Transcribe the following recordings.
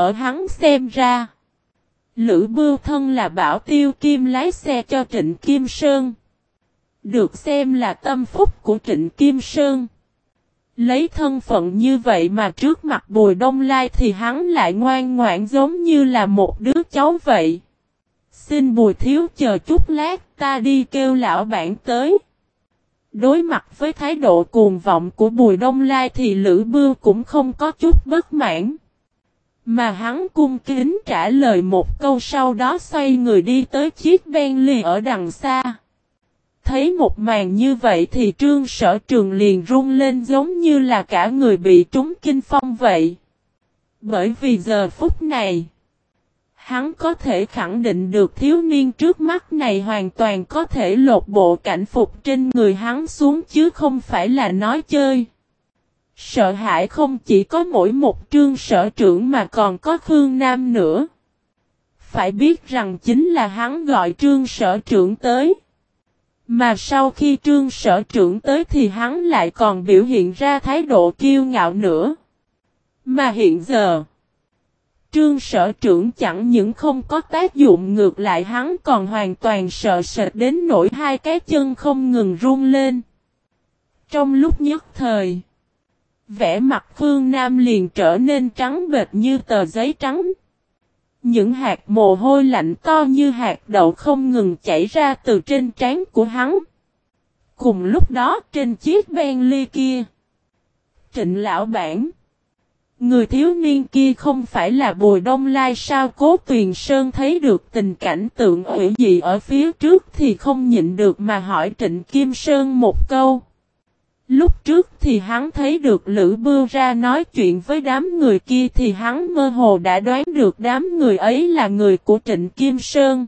ở hắn xem ra. Lữ Bưu Thân là bảo tiêu kim lái xe cho Trịnh Kim Sơn. Được xem là tâm phúc của Trịnh Kim Sơn. Lấy thân phận như vậy mà trước mặt Bùi Đông Lai thì hắn lại ngoan ngoãn giống như là một đứa cháu vậy. Xin Bùi Thiếu chờ chút lát, ta đi kêu lão bản tới. Đối mặt với thái độ cuồng vọng của Bùi Đông Lai thì Lữ Bưu cũng không có chút bất mãn. Mà hắn cung kính trả lời một câu sau đó xoay người đi tới chiếc Bentley ở đằng xa. Thấy một màn như vậy thì trương sở trường liền run lên giống như là cả người bị trúng kinh phong vậy. Bởi vì giờ phút này, hắn có thể khẳng định được thiếu niên trước mắt này hoàn toàn có thể lột bộ cảnh phục trên người hắn xuống chứ không phải là nói chơi. Sợ hãi không chỉ có mỗi một trương sở trưởng mà còn có Khương Nam nữa. Phải biết rằng chính là hắn gọi trương sở trưởng tới. Mà sau khi trương sở trưởng tới thì hắn lại còn biểu hiện ra thái độ kiêu ngạo nữa. Mà hiện giờ, trương sở trưởng chẳng những không có tác dụng ngược lại hắn còn hoàn toàn sợ sệt đến nỗi hai cái chân không ngừng run lên. Trong lúc nhất thời, vẻ mặt Phương Nam liền trở nên trắng bệt như tờ giấy trắng. Những hạt mồ hôi lạnh to như hạt đậu không ngừng chảy ra từ trên trán của hắn. Cùng lúc đó trên chiếc Bentley kia. Trịnh lão bản. Người thiếu niên kia không phải là Bùi Đông Lai sao cố Tuyền Sơn thấy được tình cảnh tượng ủy dị ở phía trước thì không nhịn được mà hỏi Trịnh Kim Sơn một câu. Lúc trước thì hắn thấy được Lữ Bưu ra nói chuyện với đám người kia thì hắn mơ hồ đã đoán được đám người ấy là người của Trịnh Kim Sơn.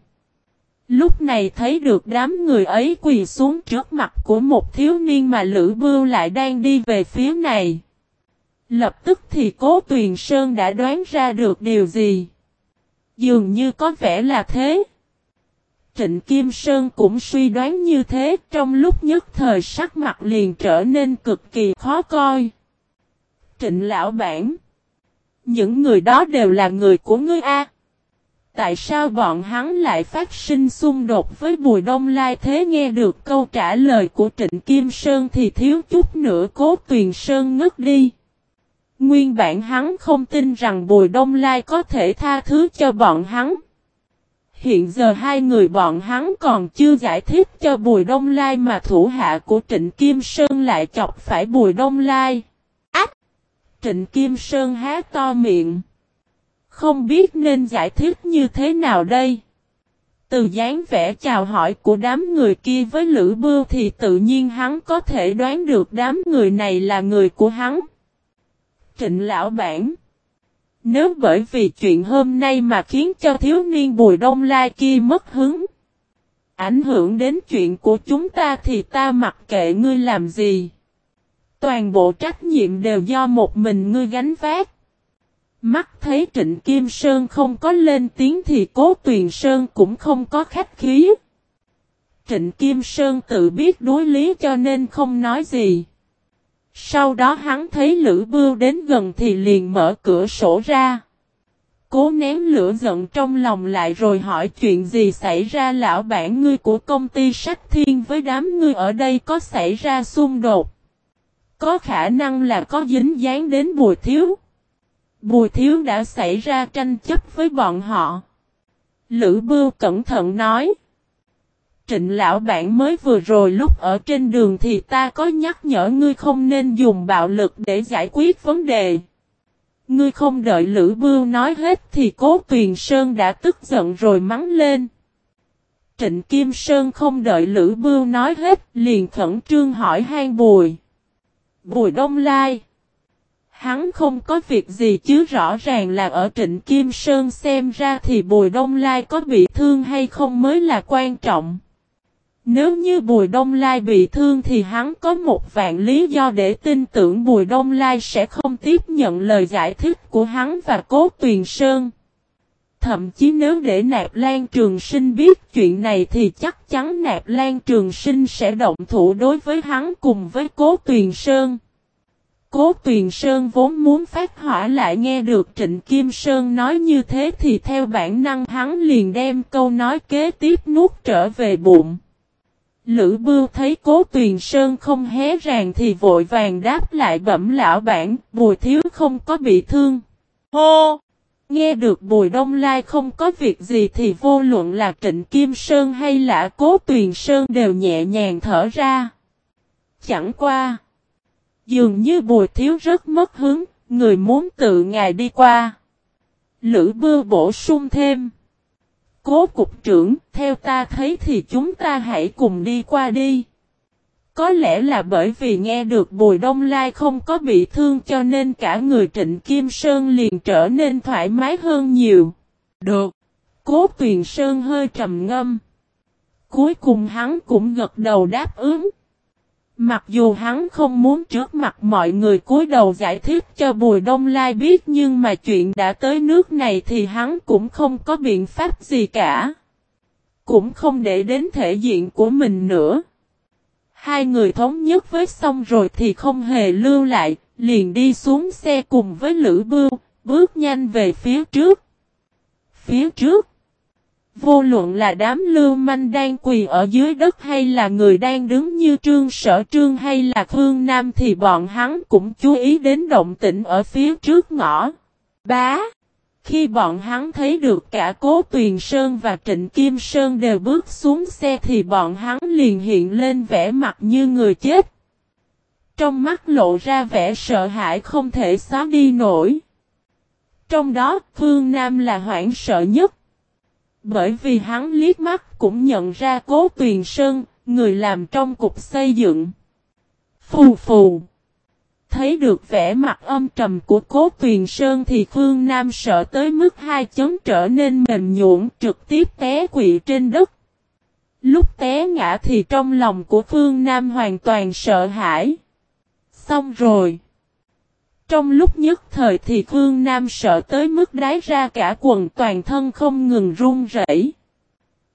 Lúc này thấy được đám người ấy quỳ xuống trước mặt của một thiếu niên mà Lữ Bưu lại đang đi về phía này. Lập tức thì Cố Tuyền Sơn đã đoán ra được điều gì. Dường như có vẻ là thế. Trịnh Kim Sơn cũng suy đoán như thế, trong lúc nhất thời sắc mặt liền trở nên cực kỳ khó coi. Trịnh Lão Bản, Những người đó đều là người của ngươi A. Tại sao bọn hắn lại phát sinh xung đột với Bùi Đông Lai thế nghe được câu trả lời của Trịnh Kim Sơn thì thiếu chút nữa cố Tuyền Sơn ngất đi. Nguyên bản hắn không tin rằng Bùi Đông Lai có thể tha thứ cho bọn hắn. Hiện giờ hai người bọn hắn còn chưa giải thích cho Bùi Đông Lai mà thủ hạ của Trịnh Kim Sơn lại chọc phải Bùi Đông Lai. Ách! Trịnh Kim Sơn há to miệng. Không biết nên giải thích như thế nào đây. Từ dáng vẻ chào hỏi của đám người kia với Lữ Bưu thì tự nhiên hắn có thể đoán được đám người này là người của hắn. Trịnh Lão Bản nếu bởi vì chuyện hôm nay mà khiến cho thiếu niên Bùi Đông Lai kia mất hứng, ảnh hưởng đến chuyện của chúng ta thì ta mặc kệ ngươi làm gì. Toàn bộ trách nhiệm đều do một mình ngươi gánh vác. Mắt thấy Trịnh Kim Sơn không có lên tiếng thì Cố Tuyền Sơn cũng không có khách khí. Trịnh Kim Sơn tự biết đối lý cho nên không nói gì. Sau đó hắn thấy Lữ Bưu đến gần thì liền mở cửa sổ ra. Cố nén lửa giận trong lòng lại rồi hỏi chuyện gì xảy ra lão bản ngươi của công ty sách thiên với đám ngươi ở đây có xảy ra xung đột. Có khả năng là có dính dáng đến bùi thiếu. Bùi thiếu đã xảy ra tranh chấp với bọn họ. Lữ Bưu cẩn thận nói. Trịnh lão bản mới vừa rồi lúc ở trên đường thì ta có nhắc nhở ngươi không nên dùng bạo lực để giải quyết vấn đề. Ngươi không đợi Lữ Bưu nói hết thì Cố Tuyền Sơn đã tức giận rồi mắng lên. Trịnh Kim Sơn không đợi Lữ Bưu nói hết, liền khẩn trương hỏi hang bùi. Bùi Đông Lai. Hắn không có việc gì chứ rõ ràng là ở Trịnh Kim Sơn xem ra thì Bùi Đông Lai có bị thương hay không mới là quan trọng. Nếu như Bùi Đông Lai bị thương thì hắn có một vạn lý do để tin tưởng Bùi Đông Lai sẽ không tiếp nhận lời giải thích của hắn và Cố Tuyền Sơn. Thậm chí nếu để Nạp Lan Trường Sinh biết chuyện này thì chắc chắn Nạp Lan Trường Sinh sẽ động thủ đối với hắn cùng với Cố Tuyền Sơn. Cố Tuyền Sơn vốn muốn phát hỏa lại nghe được Trịnh Kim Sơn nói như thế thì theo bản năng hắn liền đem câu nói kế tiếp nuốt trở về bụng. Lữ Bưu thấy Cố Tuyền Sơn không hé ràng thì vội vàng đáp lại bẩm lão bản, Bùi Thiếu không có bị thương. Hô! Nghe được Bùi Đông Lai không có việc gì thì vô luận là Trịnh Kim Sơn hay là Cố Tuyền Sơn đều nhẹ nhàng thở ra. Chẳng qua. Dường như Bùi Thiếu rất mất hứng, người muốn tự ngài đi qua. Lữ Bưu bổ sung thêm. Cố cục trưởng, theo ta thấy thì chúng ta hãy cùng đi qua đi. Có lẽ là bởi vì nghe được Bùi Đông Lai không có bị thương cho nên cả người Trịnh Kim Sơn liền trở nên thoải mái hơn nhiều. Được. Cố Tuyền Sơn hơi trầm ngâm. Cuối cùng hắn cũng gật đầu đáp ứng. Mặc dù hắn không muốn trước mặt mọi người cúi đầu giải thích cho Bùi Đông Lai biết nhưng mà chuyện đã tới nước này thì hắn cũng không có biện pháp gì cả. Cũng không để đến thể diện của mình nữa. Hai người thống nhất với xong rồi thì không hề lưu lại, liền đi xuống xe cùng với Lữ Bưu, bước nhanh về phía trước. Phía trước, vô luận là đám lưu manh đang quỳ ở dưới đất hay là người đang đứng như trương sở trương hay là phương nam thì bọn hắn cũng chú ý đến động tĩnh ở phía trước ngõ. Bá! Khi bọn hắn thấy được cả Cố Tuyền Sơn và Trịnh Kim Sơn đều bước xuống xe thì bọn hắn liền hiện lên vẻ mặt như người chết. Trong mắt lộ ra vẻ sợ hãi không thể xóa đi nổi. Trong đó, Phương Nam là hoảng sợ nhất. Bởi vì hắn liếc mắt cũng nhận ra Cố Tuyền Sơn, người làm trong cục xây dựng. Phù phù. Thấy được vẻ mặt âm trầm của cố tuyền sơn thì Phương Nam sợ tới mức hai chấm trở nên mềm nhũn trực tiếp té quỵ trên đất. Lúc té ngã thì trong lòng của Phương Nam hoàn toàn sợ hãi. Xong rồi. Trong lúc nhất thời thì Khương Nam sợ tới mức đáy ra cả quần toàn thân không ngừng run rẩy.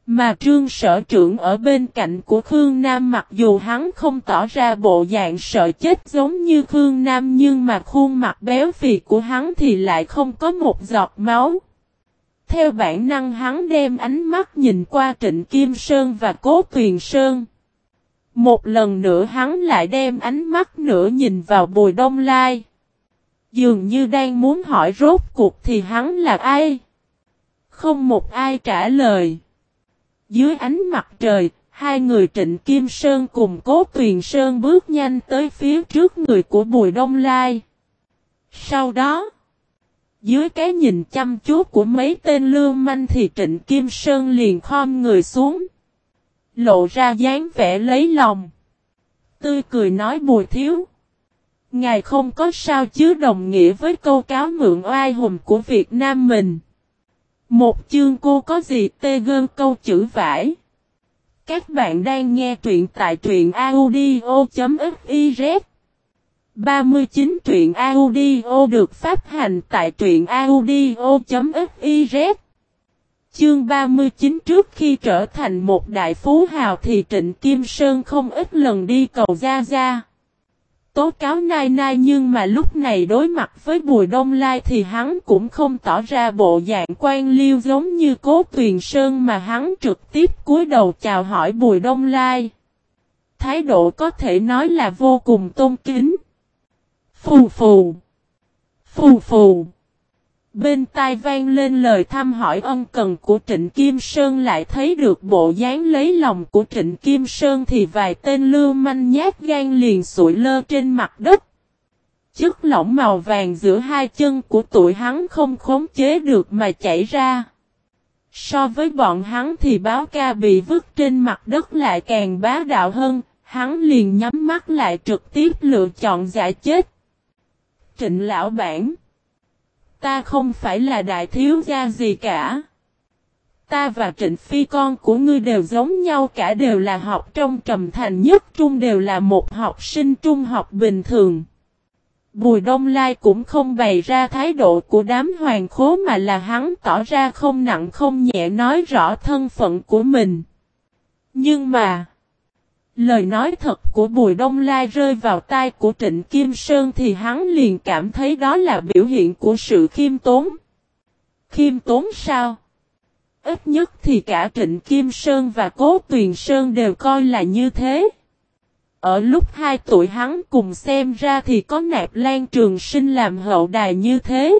Mà trương sở trưởng ở bên cạnh của Khương Nam mặc dù hắn không tỏ ra bộ dạng sợ chết giống như Khương Nam nhưng mà khuôn mặt béo phì của hắn thì lại không có một giọt máu. Theo bản năng hắn đem ánh mắt nhìn qua Trịnh Kim Sơn và Cố Tuyền Sơn. Một lần nữa hắn lại đem ánh mắt nữa nhìn vào Bùi Đông Lai. Dường như đang muốn hỏi rốt cuộc thì hắn là ai? Không một ai trả lời. Dưới ánh mặt trời, hai người Trịnh Kim Sơn cùng Cố Tuyền Sơn bước nhanh tới phía trước người của Bùi Đông Lai. Sau đó, dưới cái nhìn chăm chú của mấy tên lưu manh thì Trịnh Kim Sơn liền khom người xuống. Lộ ra dáng vẻ lấy lòng. Tươi cười nói Bùi Thiếu. Ngài không có sao chứ đồng nghĩa với câu cáo mượn oai hùng của Việt Nam mình. Một chương cô có gì tê gơn câu chữ vải. Các bạn đang nghe truyện tại truyện audio.fiz 39 truyện audio được phát hành tại truyện audio.fiz Chương 39 trước khi trở thành một đại phú hào thì Trịnh Kim Sơn không ít lần đi cầu Gia Gia tố cáo Nai Nai nhưng mà lúc này đối mặt với Bùi Đông Lai thì hắn cũng không tỏ ra bộ dạng quan liêu giống như cố tuyền sơn mà hắn trực tiếp cúi đầu chào hỏi Bùi Đông Lai. Thái độ có thể nói là vô cùng tôn kính. Phù phù. Phù phù. Bên tai vang lên lời thăm hỏi ân cần của Trịnh Kim Sơn lại thấy được bộ dáng lấy lòng của Trịnh Kim Sơn thì vài tên lưu manh nhát gan liền sụi lơ trên mặt đất. Chất lỏng màu vàng giữa hai chân của tụi hắn không khống chế được mà chảy ra. So với bọn hắn thì báo ca bị vứt trên mặt đất lại càng bá đạo hơn, hắn liền nhắm mắt lại trực tiếp lựa chọn giải chết. Trịnh lão bản Ta không phải là đại thiếu gia gì cả. Ta và trịnh phi con của ngươi đều giống nhau cả đều là học trong trầm thành nhất trung đều là một học sinh trung học bình thường. Bùi Đông Lai cũng không bày ra thái độ của đám hoàng khố mà là hắn tỏ ra không nặng không nhẹ nói rõ thân phận của mình. Nhưng mà, Lời nói thật của Bùi Đông Lai rơi vào tai của Trịnh Kim Sơn thì hắn liền cảm thấy đó là biểu hiện của sự khiêm tốn. Khiêm tốn sao? Ít nhất thì cả Trịnh Kim Sơn và Cố Tuyền Sơn đều coi là như thế. Ở lúc hai tuổi hắn cùng xem ra thì có nạp lan trường sinh làm hậu đài như thế.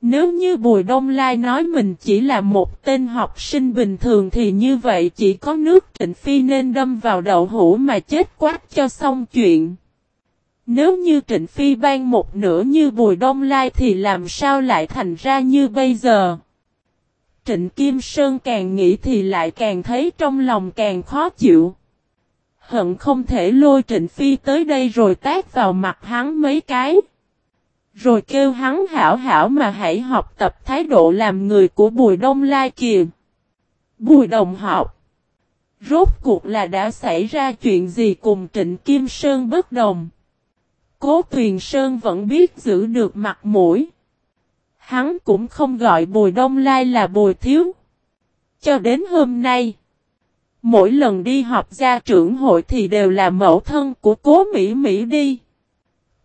Nếu như Bùi Đông Lai nói mình chỉ là một tên học sinh bình thường thì như vậy chỉ có nước Trịnh Phi nên đâm vào đậu hũ mà chết quát cho xong chuyện. Nếu như Trịnh Phi ban một nửa như Bùi Đông Lai thì làm sao lại thành ra như bây giờ? Trịnh Kim Sơn càng nghĩ thì lại càng thấy trong lòng càng khó chịu. Hận không thể lôi Trịnh Phi tới đây rồi tác vào mặt hắn mấy cái. Rồi kêu hắn hảo hảo mà hãy học tập thái độ làm người của Bùi Đông Lai kìa. Bùi Đồng học. Rốt cuộc là đã xảy ra chuyện gì cùng Trịnh Kim Sơn bất đồng. Cố Tuyền Sơn vẫn biết giữ được mặt mũi. Hắn cũng không gọi Bùi Đông Lai là Bùi Thiếu. Cho đến hôm nay. Mỗi lần đi họp gia trưởng hội thì đều là mẫu thân của cố Mỹ Mỹ đi.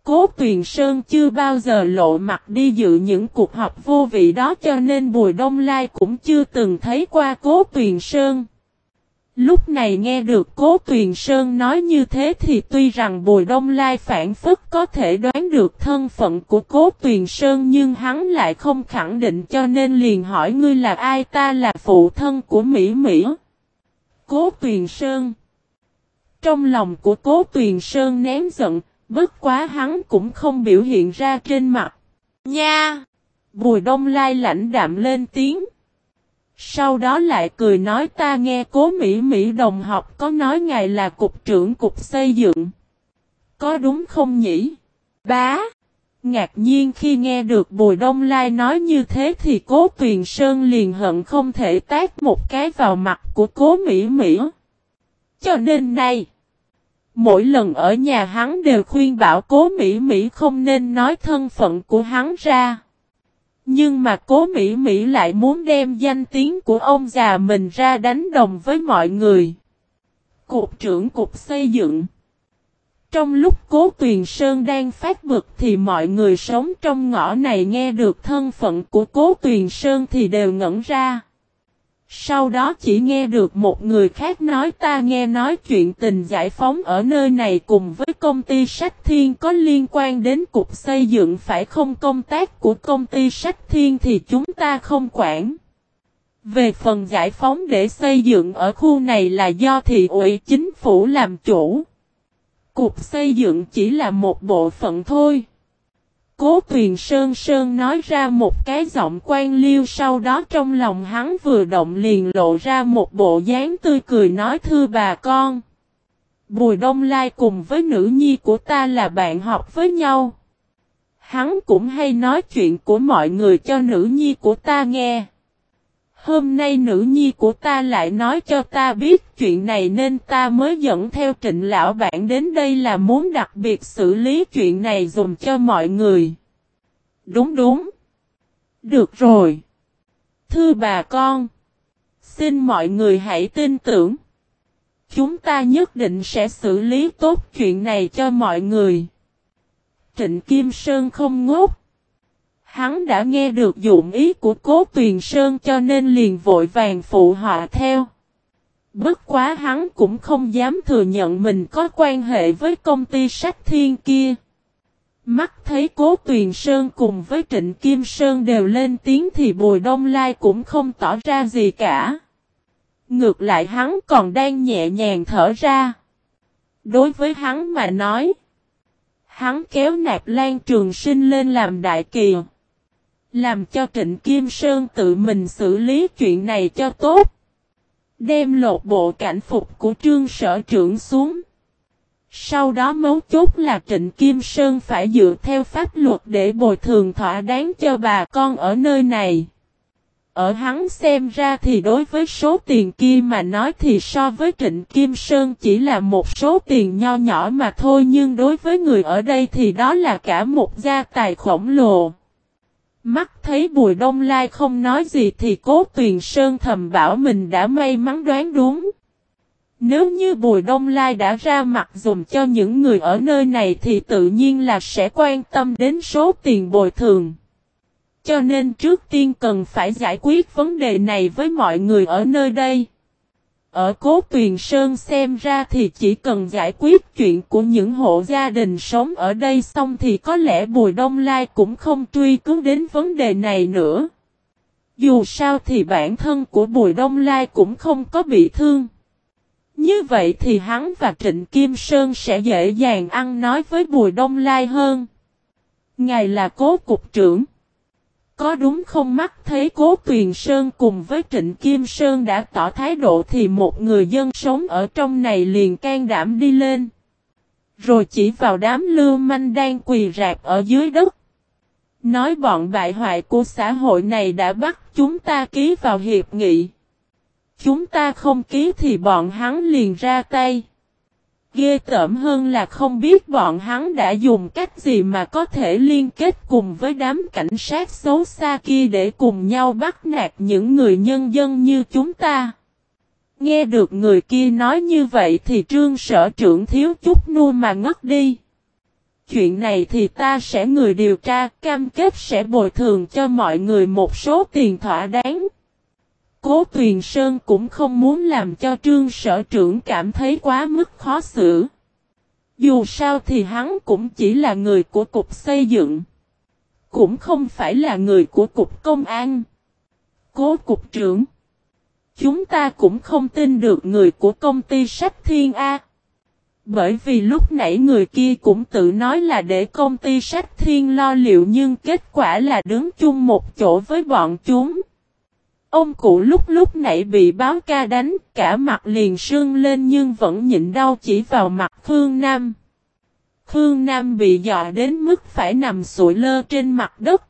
Cố Tuyền Sơn chưa bao giờ lộ mặt đi dự những cuộc họp vô vị đó cho nên Bùi Đông Lai cũng chưa từng thấy qua Cố Tuyền Sơn. Lúc này nghe được Cố Tuyền Sơn nói như thế thì tuy rằng Bùi Đông Lai phản phức có thể đoán được thân phận của Cố Tuyền Sơn nhưng hắn lại không khẳng định cho nên liền hỏi ngươi là ai ta là phụ thân của Mỹ Mỹ. Cố Tuyền Sơn Trong lòng của Cố Tuyền Sơn ném giận, Bất quá hắn cũng không biểu hiện ra trên mặt. Nha! Bùi đông lai lãnh đạm lên tiếng. Sau đó lại cười nói ta nghe cố Mỹ Mỹ đồng học có nói ngài là cục trưởng cục xây dựng. Có đúng không nhỉ? Bá! Ngạc nhiên khi nghe được Bùi Đông Lai nói như thế thì cố Tuyền Sơn liền hận không thể tác một cái vào mặt của cố Mỹ Mỹ. Cho nên này! Mỗi lần ở nhà hắn đều khuyên bảo cố Mỹ Mỹ không nên nói thân phận của hắn ra. Nhưng mà cố Mỹ Mỹ lại muốn đem danh tiếng của ông già mình ra đánh đồng với mọi người. Cục trưởng cục xây dựng Trong lúc cố Tuyền Sơn đang phát vực thì mọi người sống trong ngõ này nghe được thân phận của cố Tuyền Sơn thì đều ngẩn ra. Sau đó chỉ nghe được một người khác nói, ta nghe nói chuyện tình giải phóng ở nơi này cùng với công ty sách thiên có liên quan đến cục xây dựng, phải không công tác của công ty sách thiên thì chúng ta không quản. Về phần giải phóng để xây dựng ở khu này là do thị ủy chính phủ làm chủ. Cục xây dựng chỉ là một bộ phận thôi. Cố Tuyền Sơn Sơn nói ra một cái giọng quan liêu, sau đó trong lòng hắn vừa động liền lộ ra một bộ dáng tươi cười nói, thưa bà con. Bùi Đông Lai cùng với nữ nhi của ta là bạn học với nhau. Hắn cũng hay nói chuyện của mọi người cho nữ nhi của ta nghe. Hôm nay nữ nhi của ta lại nói cho ta biết chuyện này nên ta mới dẫn theo trịnh lão bạn đến đây là muốn đặc biệt xử lý chuyện này dùng cho mọi người. Đúng đúng. Được rồi. Thưa bà con. Xin mọi người hãy tin tưởng. Chúng ta nhất định sẽ xử lý tốt chuyện này cho mọi người. Trịnh Kim Sơn không ngốc. Hắn đã nghe được dụng ý của cố tuyền sơn cho nên liền vội vàng phụ họa theo. Bất quá hắn cũng không dám thừa nhận mình có quan hệ với công ty sách thiên kia. Mắt thấy cố tuyền sơn cùng với trịnh Kim Sơn đều lên tiếng thì Bùi Đông Lai cũng không tỏ ra gì cả. Ngược lại hắn còn đang nhẹ nhàng thở ra. Đối với hắn mà nói. Hắn kéo nạp lan trường sinh lên làm đại kỳ. Làm cho Trịnh Kim Sơn tự mình xử lý chuyện này cho tốt. Đem lột bộ cảnh phục của trương sở trưởng xuống. Sau đó mấu chốt là Trịnh Kim Sơn phải dựa theo pháp luật để bồi thường thỏa đáng cho bà con ở nơi này. Ở hắn xem ra thì đối với số tiền kia mà nói thì so với Trịnh Kim Sơn chỉ là một số tiền nho nhỏ mà thôi, nhưng đối với người ở đây thì đó là cả một gia tài khổng lồ. Mắt thấy Bùi Đông Lai không nói gì thì cố Tuyền Sơn thầm bảo mình đã may mắn đoán đúng. Nếu như Bùi Đông Lai đã ra mặt dùng cho những người ở nơi này thì tự nhiên là sẽ quan tâm đến số tiền bồi thường. Cho nên trước tiên cần phải giải quyết vấn đề này với mọi người ở nơi đây. Ở Cố Tuyền Sơn xem ra thì chỉ cần giải quyết chuyện của những hộ gia đình sống ở đây xong thì có lẽ Bùi Đông Lai cũng không truy cứu đến vấn đề này nữa. Dù sao thì bản thân của Bùi Đông Lai cũng không có bị thương. Như vậy thì hắn và Trịnh Kim Sơn sẽ dễ dàng ăn nói với Bùi Đông Lai hơn. Ngài là cố cục trưởng. Có đúng không mắt thấy cố Tuyền Sơn cùng với Trịnh Kim Sơn đã tỏ thái độ thì một người dân sống ở trong này liền can đảm đi lên. Rồi chỉ vào đám lưu manh đang quỳ rạp ở dưới đất. Nói bọn bại hoại của xã hội này đã bắt chúng ta ký vào hiệp nghị. Chúng ta không ký thì bọn hắn liền ra tay. Ghê tởm hơn là không biết bọn hắn đã dùng cách gì mà có thể liên kết cùng với đám cảnh sát xấu xa kia để cùng nhau bắt nạt những người nhân dân như chúng ta. Nghe được người kia nói như vậy thì trương sở trưởng thiếu chút nu mà ngất đi. Chuyện này thì ta sẽ người điều tra, cam kết sẽ bồi thường cho mọi người một số tiền thỏa đáng. Cố Tuyền Sơn cũng không muốn làm cho trương sở trưởng cảm thấy quá mức khó xử. Dù sao thì hắn cũng chỉ là người của cục xây dựng. Cũng không phải là người của cục công an. Cố cục trưởng. Chúng ta cũng không tin được người của công ty sách thiên A. Bởi vì lúc nãy người kia cũng tự nói là để công ty sách thiên lo liệu nhưng kết quả là đứng chung một chỗ với bọn chúng. Ông cụ lúc lúc nãy bị báo ca đánh, cả mặt liền sưng lên nhưng vẫn nhịn đau chỉ vào mặt Khương Nam. Khương Nam bị dọa đến mức phải nằm sụi lơ trên mặt đất.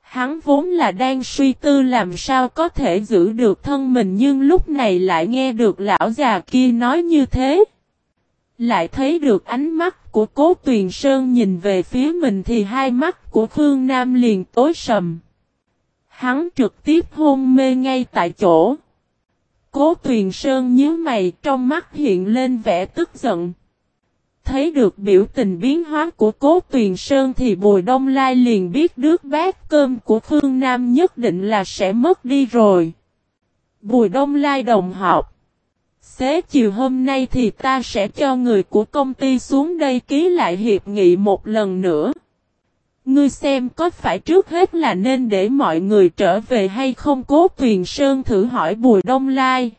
Hắn vốn là đang suy tư làm sao có thể giữ được thân mình nhưng lúc này lại nghe được lão già kia nói như thế. Lại thấy được ánh mắt của cố tuyền sơn nhìn về phía mình thì hai mắt của Khương Nam liền tối sầm. Hắn trực tiếp hôn mê ngay tại chỗ. Cố Tuyền Sơn nhíu mày, trong mắt hiện lên vẻ tức giận. Thấy được biểu tình biến hóa của Cố Tuyền Sơn thì Bùi Đông Lai liền biết đứt bát cơm của Khương Nam nhất định là sẽ mất đi rồi. Bùi Đông Lai đồng học. Xế chiều hôm nay thì ta sẽ cho người của công ty xuống đây ký lại hiệp nghị một lần nữa. Ngươi xem có phải trước hết là nên để mọi người trở về hay không cố tuyền sơn thử hỏi Bùi Đông Lai.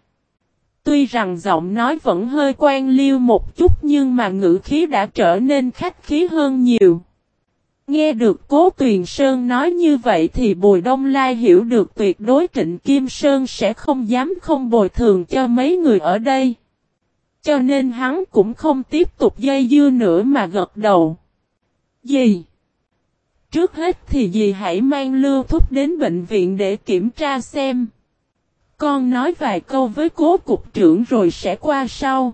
Tuy rằng giọng nói vẫn hơi quan liêu một chút nhưng mà ngữ khí đã trở nên khách khí hơn nhiều. Nghe được cố tuyền sơn nói như vậy thì Bùi Đông Lai hiểu được tuyệt đối Trịnh Kim Sơn sẽ không dám không bồi thường cho mấy người ở đây. Cho nên hắn cũng không tiếp tục dây dưa nữa mà gật đầu. Gì? Trước hết thì dì hãy mang lưu thúc đến bệnh viện để kiểm tra xem. Con nói vài câu với cố cục trưởng rồi sẽ qua sau.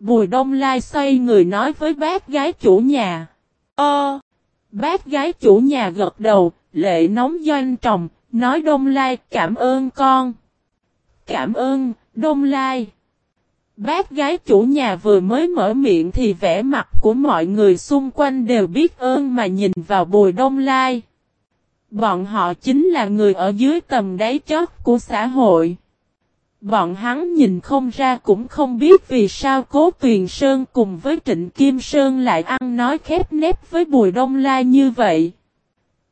Bùi đông lai xoay người nói với bác gái chủ nhà. Ơ! bác gái chủ nhà gật đầu, lệ nóng doanh trọng, nói đông lai cảm ơn con. Cảm ơn, đông lai. Bác gái chủ nhà vừa mới mở miệng thì vẻ mặt của mọi người xung quanh đều biết ơn mà nhìn vào bùi đông lai. Bọn họ chính là người ở dưới tầm đáy chót của xã hội. Bọn hắn nhìn không ra cũng không biết vì sao cố Tuyền Sơn cùng với Trịnh Kim Sơn lại ăn nói khép nép với Bùi Đông Lai như vậy.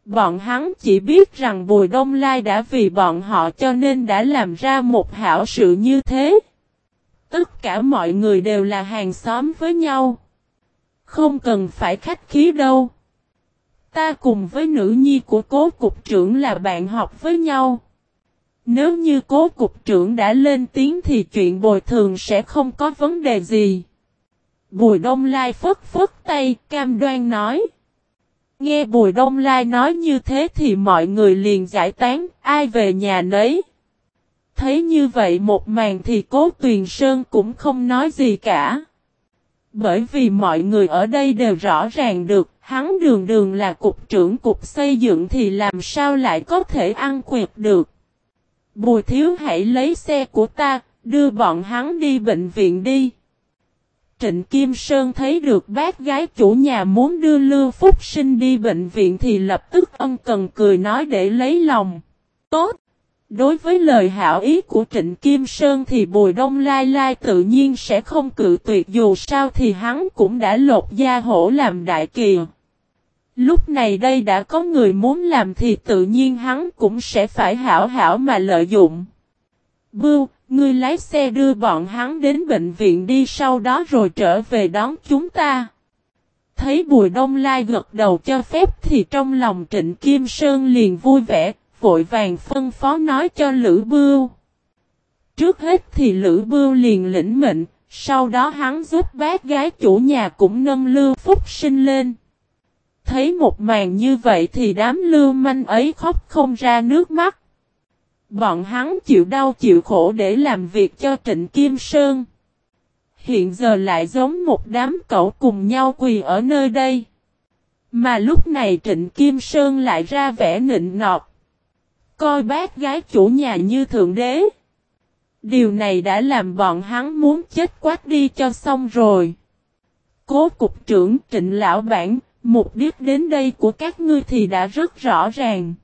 Bọn hắn chỉ biết rằng Bùi Đông Lai đã vì bọn họ cho nên đã làm ra một hảo sự như thế. Tất cả mọi người đều là hàng xóm với nhau. Không cần phải khách khí đâu. Ta cùng với nữ nhi của cố cục trưởng là bạn học với nhau. Nếu như cố cục trưởng đã lên tiếng thì chuyện bồi thường sẽ không có vấn đề gì. Bùi Đông Lai phất phất tay, cam đoan nói. Nghe Bùi Đông Lai nói như thế thì mọi người liền giải tán, ai về nhà nấy thấy như vậy một màn thì cố tuyền sơn cũng không nói gì cả. Bởi vì mọi người ở đây đều rõ ràng được, hắn đường đường là cục trưởng cục xây dựng thì làm sao lại có thể ăn quyệt được. Bùi thiếu hãy lấy xe của ta, đưa bọn hắn đi bệnh viện đi. Trịnh Kim Sơn thấy được bác gái chủ nhà muốn đưa Lưu Phúc Sinh đi bệnh viện thì lập tức ân cần cười nói để lấy lòng. Tốt! Đối với lời hảo ý của Trịnh Kim Sơn thì Bùi Đông Lai Lai tự nhiên sẽ không cự tuyệt dù sao thì hắn cũng đã lột da hổ làm đại kỳ. Lúc này đây đã có người muốn làm thì tự nhiên hắn cũng sẽ phải hảo hảo mà lợi dụng. Bưu, ngươi lái xe đưa bọn hắn đến bệnh viện đi sau đó rồi trở về đón chúng ta. Thấy Bùi Đông Lai gật đầu cho phép thì trong lòng Trịnh Kim Sơn liền vui vẻ, vội vàng phân phó nói cho Lữ Bưu. Trước hết thì Lữ Bưu liền lĩnh mệnh, sau đó hắn giúp bác gái chủ nhà cũng nâng lưu phúc sinh lên. Thấy một màn như vậy thì đám lưu manh ấy khóc không ra nước mắt. Bọn hắn chịu đau chịu khổ để làm việc cho Trịnh Kim Sơn. Hiện giờ lại giống một đám cậu cùng nhau quỳ ở nơi đây. Mà lúc này Trịnh Kim Sơn lại ra vẻ nịnh nọt. Coi bác gái chủ nhà như thượng đế. Điều này đã làm bọn hắn muốn chết quát đi cho xong rồi. Cố cục trưởng trịnh lão bản, mục đích đến đây của các ngươi thì đã rất rõ ràng.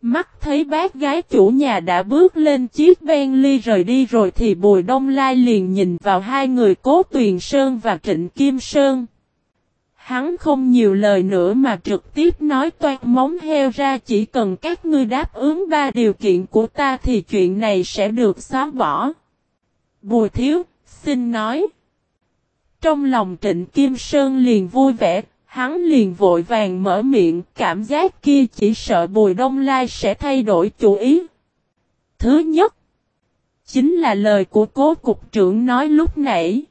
Mắt thấy bác gái chủ nhà đã bước lên chiếc Bentley rời đi rồi thì Bùi Đông Lai liền nhìn vào hai người Cố Tuyền Sơn và Trịnh Kim Sơn. Hắn không nhiều lời nữa mà trực tiếp nói toan móng heo ra chỉ cần các ngươi đáp ứng ba điều kiện của ta thì chuyện này sẽ được xóa bỏ. Bùi thiếu, xin nói. Trong lòng trịnh Kim Sơn liền vui vẻ, hắn liền vội vàng mở miệng, cảm giác kia chỉ sợ Bùi Đông Lai sẽ thay đổi chủ ý. Thứ nhất, chính là lời của cố cục trưởng nói lúc nãy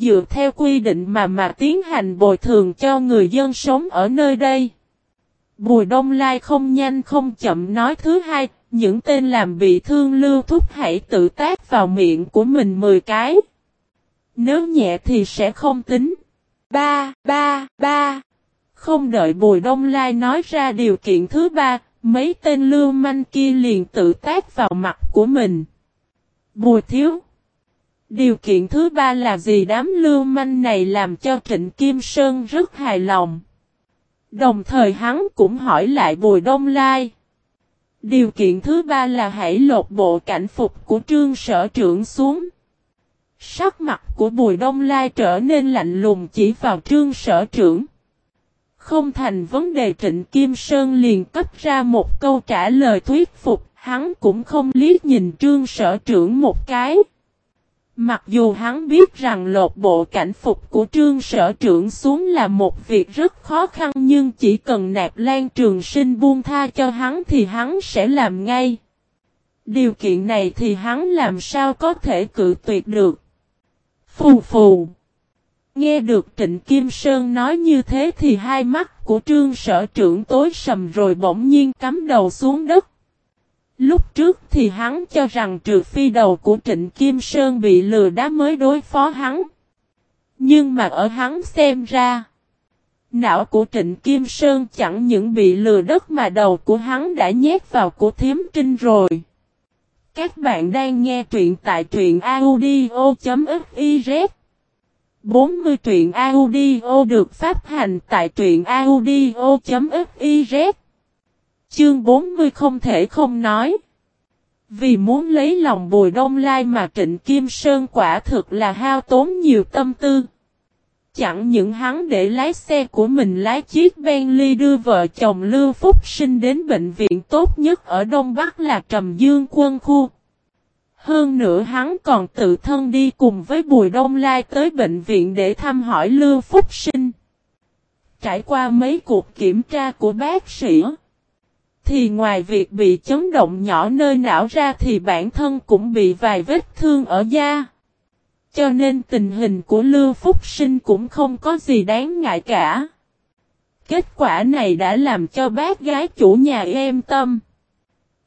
dựa theo quy định mà mà tiến hành bồi thường cho người dân sống ở nơi đây. Bùi Đông Lai không nhanh không chậm nói thứ hai, những tên làm bị thương lưu thúc hãy tự tác vào miệng của mình 10 cái. Nếu nhẹ thì sẽ không tính. Ba, ba, ba. Không đợi Bùi Đông Lai nói ra điều kiện thứ ba, mấy tên lưu manh kia liền tự tác vào mặt của mình. Bùi thiếu. Điều kiện thứ ba là gì đám lưu manh này làm cho Trịnh Kim Sơn rất hài lòng. Đồng thời hắn cũng hỏi lại Bùi Đông Lai. Điều kiện thứ ba là hãy lột bộ cảnh phục của trương sở trưởng xuống. Sắc mặt của Bùi Đông Lai trở nên lạnh lùng chỉ vào trương sở trưởng. Không thành vấn đề Trịnh Kim Sơn liền cấp ra một câu trả lời thuyết phục, hắn cũng không liếc nhìn trương sở trưởng một cái. Mặc dù hắn biết rằng lột bộ cảnh phục của trương sở trưởng xuống là một việc rất khó khăn nhưng chỉ cần nạp lan trường sinh buông tha cho hắn thì hắn sẽ làm ngay. Điều kiện này thì hắn làm sao có thể cự tuyệt được. Phù phù. Nghe được Trịnh Kim Sơn nói như thế thì hai mắt của trương sở trưởng tối sầm rồi bỗng nhiên cắm đầu xuống đất. Lúc trước thì hắn cho rằng trừ phi đầu của Trịnh Kim Sơn bị lừa đá mới đối phó hắn. Nhưng mà ở hắn xem ra, não của Trịnh Kim Sơn chẳng những bị lừa đất mà đầu của hắn đã nhét vào của thiếm trinh rồi. Các bạn đang nghe truyện tại truyện audio.fiz 40 truyện audio được phát hành tại truyện audio.fiz Chương 40 không thể không nói. Vì muốn lấy lòng Bùi Đông Lai mà Trịnh Kim Sơn quả thực là hao tốn nhiều tâm tư. Chẳng những hắn để lái xe của mình lái chiếc Bentley đưa vợ chồng Lưu Phúc Sinh đến bệnh viện tốt nhất ở Đông Bắc là Trầm Dương quân khu. Hơn nữa hắn còn tự thân đi cùng với Bùi Đông Lai tới bệnh viện để thăm hỏi Lưu Phúc Sinh. Trải qua mấy cuộc kiểm tra của bác sĩ thì ngoài việc bị chấn động nhỏ nơi não ra thì bản thân cũng bị vài vết thương ở da. Cho nên tình hình của Lưu Phúc Sinh cũng không có gì đáng ngại cả. Kết quả này đã làm cho bác gái chủ nhà yên tâm.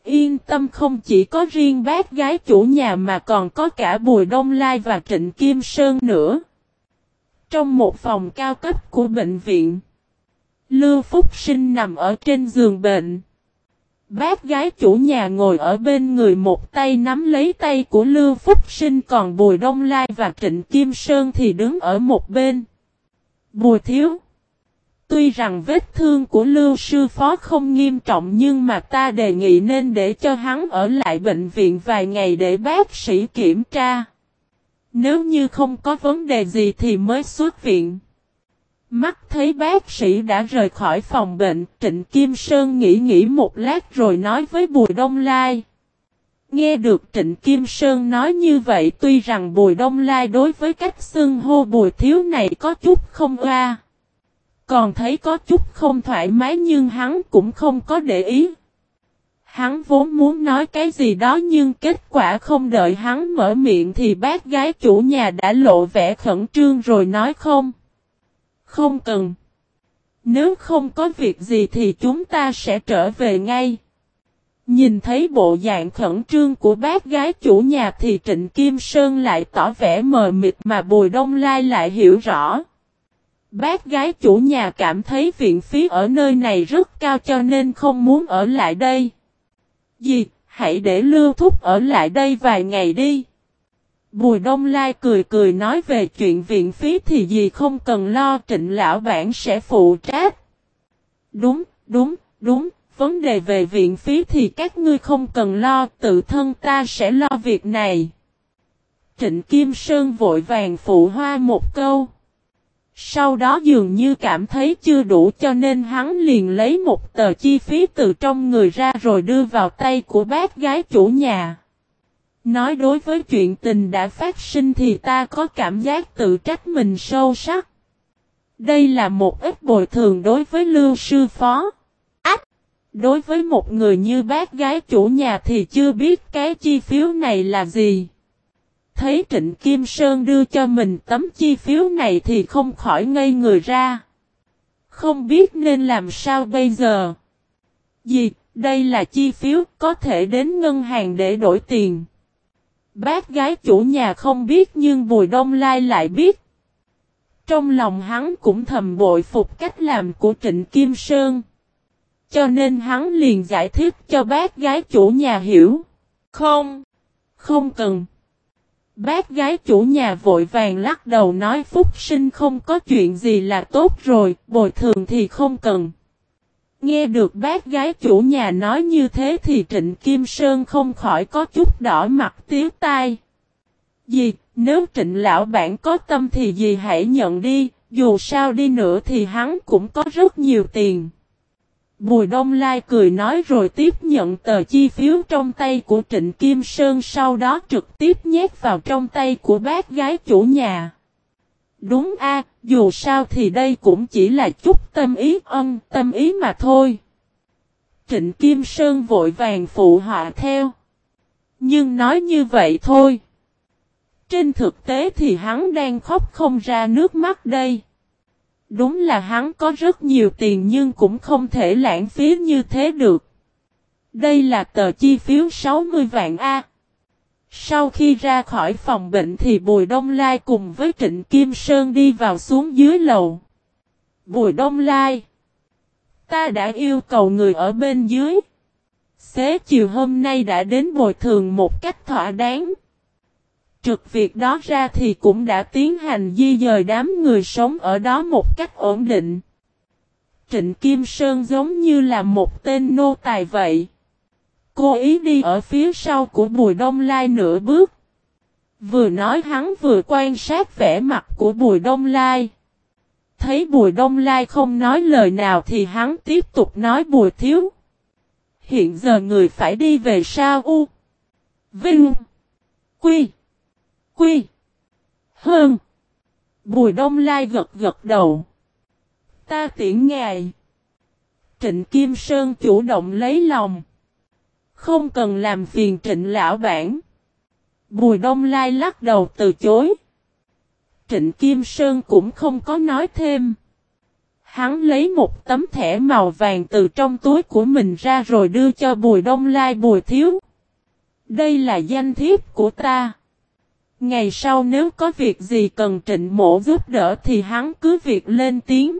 Yên tâm không chỉ có riêng bác gái chủ nhà mà còn có cả Bùi Đông Lai và Trịnh Kim Sơn nữa. Trong một phòng cao cấp của bệnh viện, Lưu Phúc Sinh nằm ở trên giường bệnh. Bác gái chủ nhà ngồi ở bên người một tay nắm lấy tay của Lưu Phúc Sinh còn Bùi Đông Lai và Trịnh Kim Sơn thì đứng ở một bên. Bùi Thiếu, Tuy rằng vết thương của Lưu Sư Phó không nghiêm trọng nhưng mà ta đề nghị nên để cho hắn ở lại bệnh viện vài ngày để bác sĩ kiểm tra. Nếu như không có vấn đề gì thì mới xuất viện. Mắt thấy bác sĩ đã rời khỏi phòng bệnh, Trịnh Kim Sơn nghĩ nghĩ một lát rồi nói với Bùi Đông Lai. Nghe được Trịnh Kim Sơn nói như vậy tuy rằng Bùi Đông Lai đối với cách xưng hô Bùi Thiếu này có chút không oa. Còn thấy có chút không thoải mái nhưng hắn cũng không có để ý. Hắn vốn muốn nói cái gì đó nhưng kết quả không đợi hắn mở miệng thì bác gái chủ nhà đã lộ vẻ khẩn trương rồi nói không. Không cần. Nếu không có việc gì thì chúng ta sẽ trở về ngay. Nhìn thấy bộ dạng khẩn trương của bác gái chủ nhà thì Trịnh Kim Sơn lại tỏ vẻ mờ mịt mà Bùi Đông Lai lại hiểu rõ. Bác gái chủ nhà cảm thấy viện phí ở nơi này rất cao cho nên không muốn ở lại đây. Dì, hãy để Lưu Thúc ở lại đây vài ngày đi. Bùi Đông Lai cười cười nói về chuyện viện phí thì gì không cần lo trịnh lão bản sẽ phụ trách. Đúng, đúng, đúng, vấn đề về viện phí thì các ngươi không cần lo, tự thân ta sẽ lo việc này. Trịnh Kim Sơn vội vàng phụ hoa một câu. Sau đó dường như cảm thấy chưa đủ cho nên hắn liền lấy một tờ chi phí từ trong người ra rồi đưa vào tay của bác gái chủ nhà. Nói đối với chuyện tình đã phát sinh thì ta có cảm giác tự trách mình sâu sắc. Đây là một ít bồi thường đối với lưu sư phó. Ách! Đối với một người như bác gái chủ nhà thì chưa biết cái chi phiếu này là gì. Thấy Trịnh Kim Sơn đưa cho mình tấm chi phiếu này thì không khỏi ngây người ra. Không biết nên làm sao bây giờ. Gì, đây là chi phiếu có thể đến ngân hàng để đổi tiền. Bác gái chủ nhà không biết nhưng Bùi Đông Lai lại biết. Trong lòng hắn cũng thầm bội phục cách làm của Trịnh Kim Sơn. Cho nên hắn liền giải thích cho bác gái chủ nhà hiểu. Không, không cần. Bác gái chủ nhà vội vàng lắc đầu nói Phúc sinh không có chuyện gì là tốt rồi, bồi thường thì không cần. Nghe được bác gái chủ nhà nói như thế thì Trịnh Kim Sơn không khỏi có chút đỏ mặt tiếu tai. Dì, nếu Trịnh lão bản có tâm thì dì hãy nhận đi, dù sao đi nữa thì hắn cũng có rất nhiều tiền. Bùi Đông Lai cười nói rồi tiếp nhận tờ chi phiếu trong tay của Trịnh Kim Sơn sau đó trực tiếp nhét vào trong tay của bác gái chủ nhà. Đúng a, dù sao thì đây cũng chỉ là chút tâm ý ân tâm ý mà thôi. Trịnh Kim Sơn vội vàng phụ họa theo. Nhưng nói như vậy thôi. Trên thực tế thì hắn đang khóc không ra nước mắt đây. Đúng là hắn có rất nhiều tiền nhưng cũng không thể lãng phí như thế được. Đây là tờ chi phiếu 60 vạn A. Sau khi ra khỏi phòng bệnh thì Bùi Đông Lai cùng với Trịnh Kim Sơn đi vào xuống dưới lầu. Bùi Đông Lai. Ta đã yêu cầu người ở bên dưới. Xế chiều hôm nay đã đến bồi thường một cách thỏa đáng. Trực việc đó ra thì cũng đã tiến hành di dời đám người sống ở đó một cách ổn định. Trịnh Kim Sơn giống như là một tên nô tài vậy. Cô ý đi ở phía sau của Bùi Đông Lai nửa bước. Vừa nói hắn vừa quan sát vẻ mặt của Bùi Đông Lai. Thấy Bùi Đông Lai không nói lời nào thì hắn tiếp tục nói Bùi Thiếu. Hiện giờ người phải đi về sao U. Vinh. Quy. Quy. Hơn. Bùi Đông Lai gật gật đầu. Ta tiễn ngài. Trịnh Kim Sơn chủ động lấy lòng. Không cần làm phiền trịnh lão bản. Bùi Đông Lai lắc đầu từ chối. Trịnh Kim Sơn cũng không có nói thêm. Hắn lấy một tấm thẻ màu vàng từ trong túi của mình ra rồi đưa cho Bùi Đông Lai Bùi Thiếu. Đây là danh thiếp của ta. Ngày sau nếu có việc gì cần trịnh mổ giúp đỡ thì hắn cứ việc lên tiếng.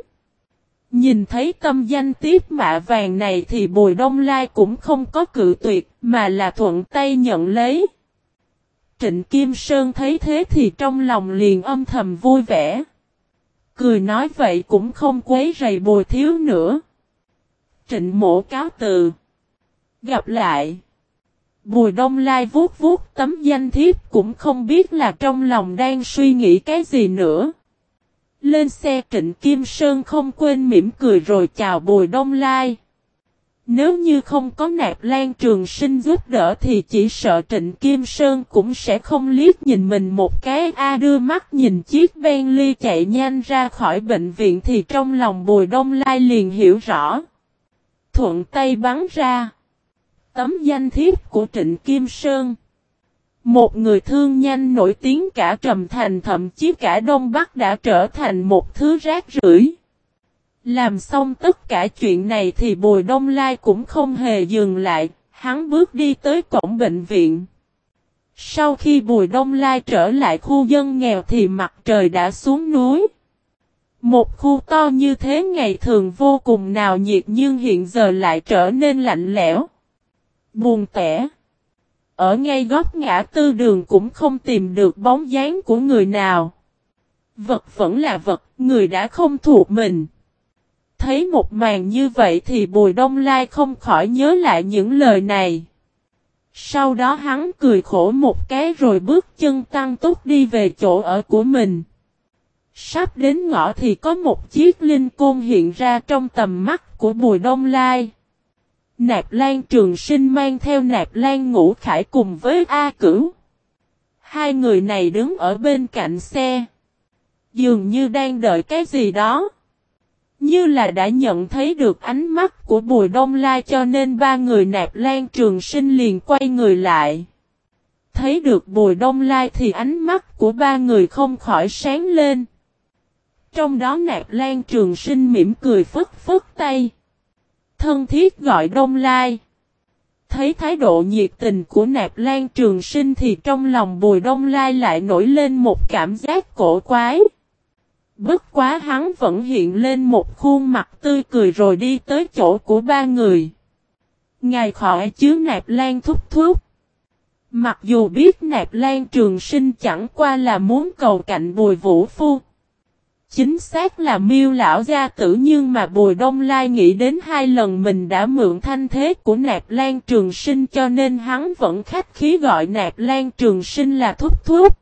Nhìn thấy tâm danh tiếp mạ vàng này thì Bùi Đông Lai cũng không có cự tuyệt, mà là thuận tay nhận lấy. Trịnh Kim Sơn thấy thế thì trong lòng liền âm thầm vui vẻ. Cười nói vậy cũng không quấy rầy bùi thiếu nữa. Trịnh mổ cáo từ. Gặp lại. Bùi đông lai vuốt vuốt tấm danh thiếp cũng không biết là trong lòng đang suy nghĩ cái gì nữa. Lên xe trịnh Kim Sơn không quên mỉm cười rồi chào bùi đông lai. Nếu như không có nạp lan trường sinh giúp đỡ thì chỉ sợ Trịnh Kim Sơn cũng sẽ không liếc nhìn mình một cái A đưa mắt nhìn chiếc Bentley chạy nhanh ra khỏi bệnh viện thì trong lòng Bùi Đông Lai liền hiểu rõ. Thuận tay bắn ra. Tấm danh thiếp của Trịnh Kim Sơn. Một người thương nhanh nổi tiếng cả Trầm Thành thậm chí cả Đông Bắc đã trở thành một thứ rác rưởi. Làm xong tất cả chuyện này thì Bùi Đông Lai cũng không hề dừng lại, hắn bước đi tới cổng bệnh viện. Sau khi Bùi Đông Lai trở lại khu dân nghèo thì mặt trời đã xuống núi. Một khu to như thế ngày thường vô cùng nào nhiệt nhưng hiện giờ lại trở nên lạnh lẽo. Buồn tẻ. Ở ngay góc ngã tư đường cũng không tìm được bóng dáng của người nào. Vật vẫn là vật, người đã không thuộc mình. Thấy một màn như vậy thì Bùi Đông Lai không khỏi nhớ lại những lời này. Sau đó hắn cười khổ một cái rồi bước chân tăng tốc đi về chỗ ở của mình. Sắp đến ngõ thì có một chiếc linh côn hiện ra trong tầm mắt của Bùi Đông Lai. Nạp Lan Trường Sinh mang theo Nạp Lan Ngũ Khải cùng với A Cửu. Hai người này đứng ở bên cạnh xe. Dường như đang đợi cái gì đó. Như là đã nhận thấy được ánh mắt của Bùi Đông Lai cho nên ba người nạp lan trường sinh liền quay người lại. Thấy được Bùi Đông Lai thì ánh mắt của ba người không khỏi sáng lên. Trong đó nạp lan trường sinh mỉm cười phức phức tay. Thân thiết gọi Đông Lai. Thấy thái độ nhiệt tình của nạp lan trường sinh thì trong lòng Bùi Đông Lai lại nổi lên một cảm giác cổ quái. Bất quá hắn vẫn hiện lên một khuôn mặt tươi cười rồi đi tới chỗ của ba người. Ngài khỏi chứa nạp lan thúc thúc. Mặc dù biết nạp lan trường sinh chẳng qua là muốn cầu cạnh bùi vũ phu. Chính xác là miêu lão gia tử nhưng mà bùi đông lai nghĩ đến hai lần mình đã mượn thanh thế của nạp lan trường sinh cho nên hắn vẫn khách khí gọi nạp lan trường sinh là thúc thúc.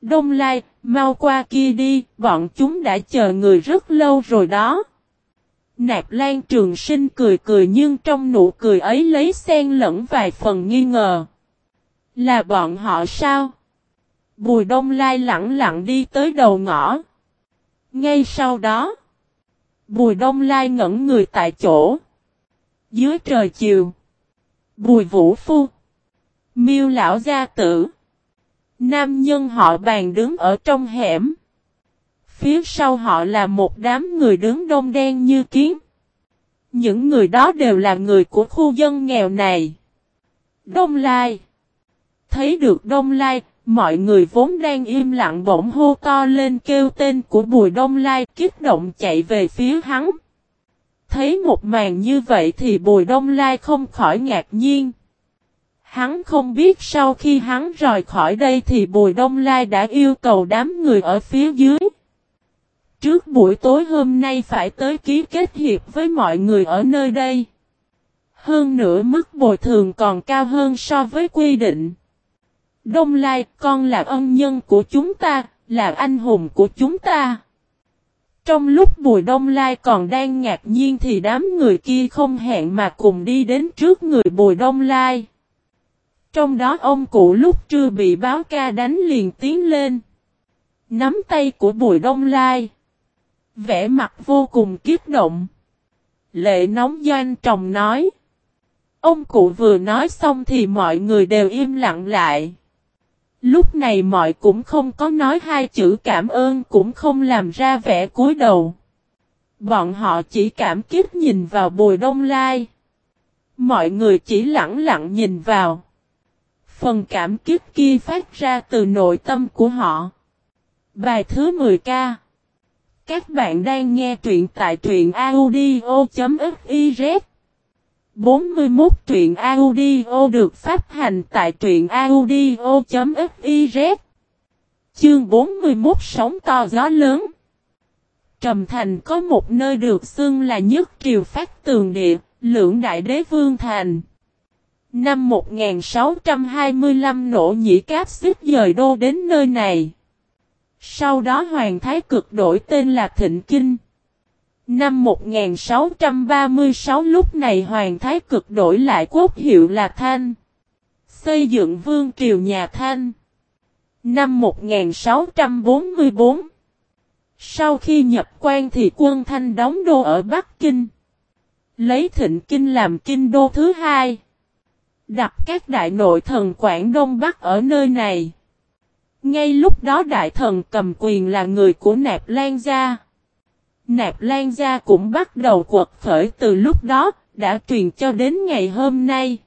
Đông lai, Mau qua kia đi, bọn chúng đã chờ người rất lâu rồi đó. Nạp Lan Trường Sinh cười cười nhưng trong nụ cười ấy lấy xen lẫn vài phần nghi ngờ. Là bọn họ sao? Bùi Đông Lai lặng lặng đi tới đầu ngõ. Ngay sau đó, Bùi Đông Lai ngẩn người tại chỗ. Dưới trời chiều, Bùi Vũ Phu, Miêu Lão Gia Tử, Nam nhân họ bàn đứng ở trong hẻm. Phía sau họ là một đám người đứng đông đen như kiến. Những người đó đều là người của khu dân nghèo này. Đông Lai. Thấy được Đông Lai, mọi người vốn đang im lặng bỗng hô to lên kêu tên của Bùi Đông Lai, kích động chạy về phía hắn. Thấy một màn như vậy thì Bùi Đông Lai không khỏi ngạc nhiên. Hắn không biết sau khi hắn rời khỏi đây thì Bùi Đông Lai đã yêu cầu đám người ở phía dưới. Trước buổi tối hôm nay phải tới ký kết hiệp với mọi người ở nơi đây. Hơn nữa mức bồi thường còn cao hơn so với quy định. Đông Lai, con là ân nhân của chúng ta, là anh hùng của chúng ta. Trong lúc Bùi Đông Lai còn đang ngạc nhiên thì đám người kia không hẹn mà cùng đi đến trước người Bùi Đông Lai. Trong đó ông cụ lúc trưa bị báo ca đánh liền tiến lên. Nắm tay của Bùi Đông Lai. Vẽ mặt vô cùng kiếp động. Lệ nóng doanh trồng nói. Ông cụ vừa nói xong thì mọi người đều im lặng lại. Lúc này mọi cũng không có nói hai chữ cảm ơn cũng không làm ra vẻ cúi đầu. Bọn họ chỉ cảm kích nhìn vào bùi đông lai. Mọi người chỉ lặng lặng nhìn vào. Phần cảm kích kia phát ra từ nội tâm của họ. Bài thứ 10K Các bạn đang nghe truyện tại truyện audio.fif 41 truyện audio được phát hành tại truyện audio.fiz Chương 41 Sóng to gió lớn Trầm Thành có một nơi được xưng là nhất triều phát tường địa, lưỡng đại đế vương thành. Năm 1625 nổ nhĩ cáp xích dời đô đến nơi này. Sau đó Hoàng Thái Cực đổi tên là Thịnh Kinh. Năm 1636 lúc này Hoàng Thái Cực đổi lại quốc hiệu là Thanh. Xây dựng vương triều nhà Thanh. Năm 1644 Sau khi nhập quan thì quân Thanh đóng đô ở Bắc Kinh. Lấy Thịnh Kinh làm kinh đô thứ hai. Đặt các đại nội thần Quảng Đông Bắc ở nơi này. Ngay lúc đó đại thần cầm quyền là người của Nạp Lan Gia. Nạp Lan Gia cũng bắt đầu quật khởi từ lúc đó, đã truyền cho đến ngày hôm nay.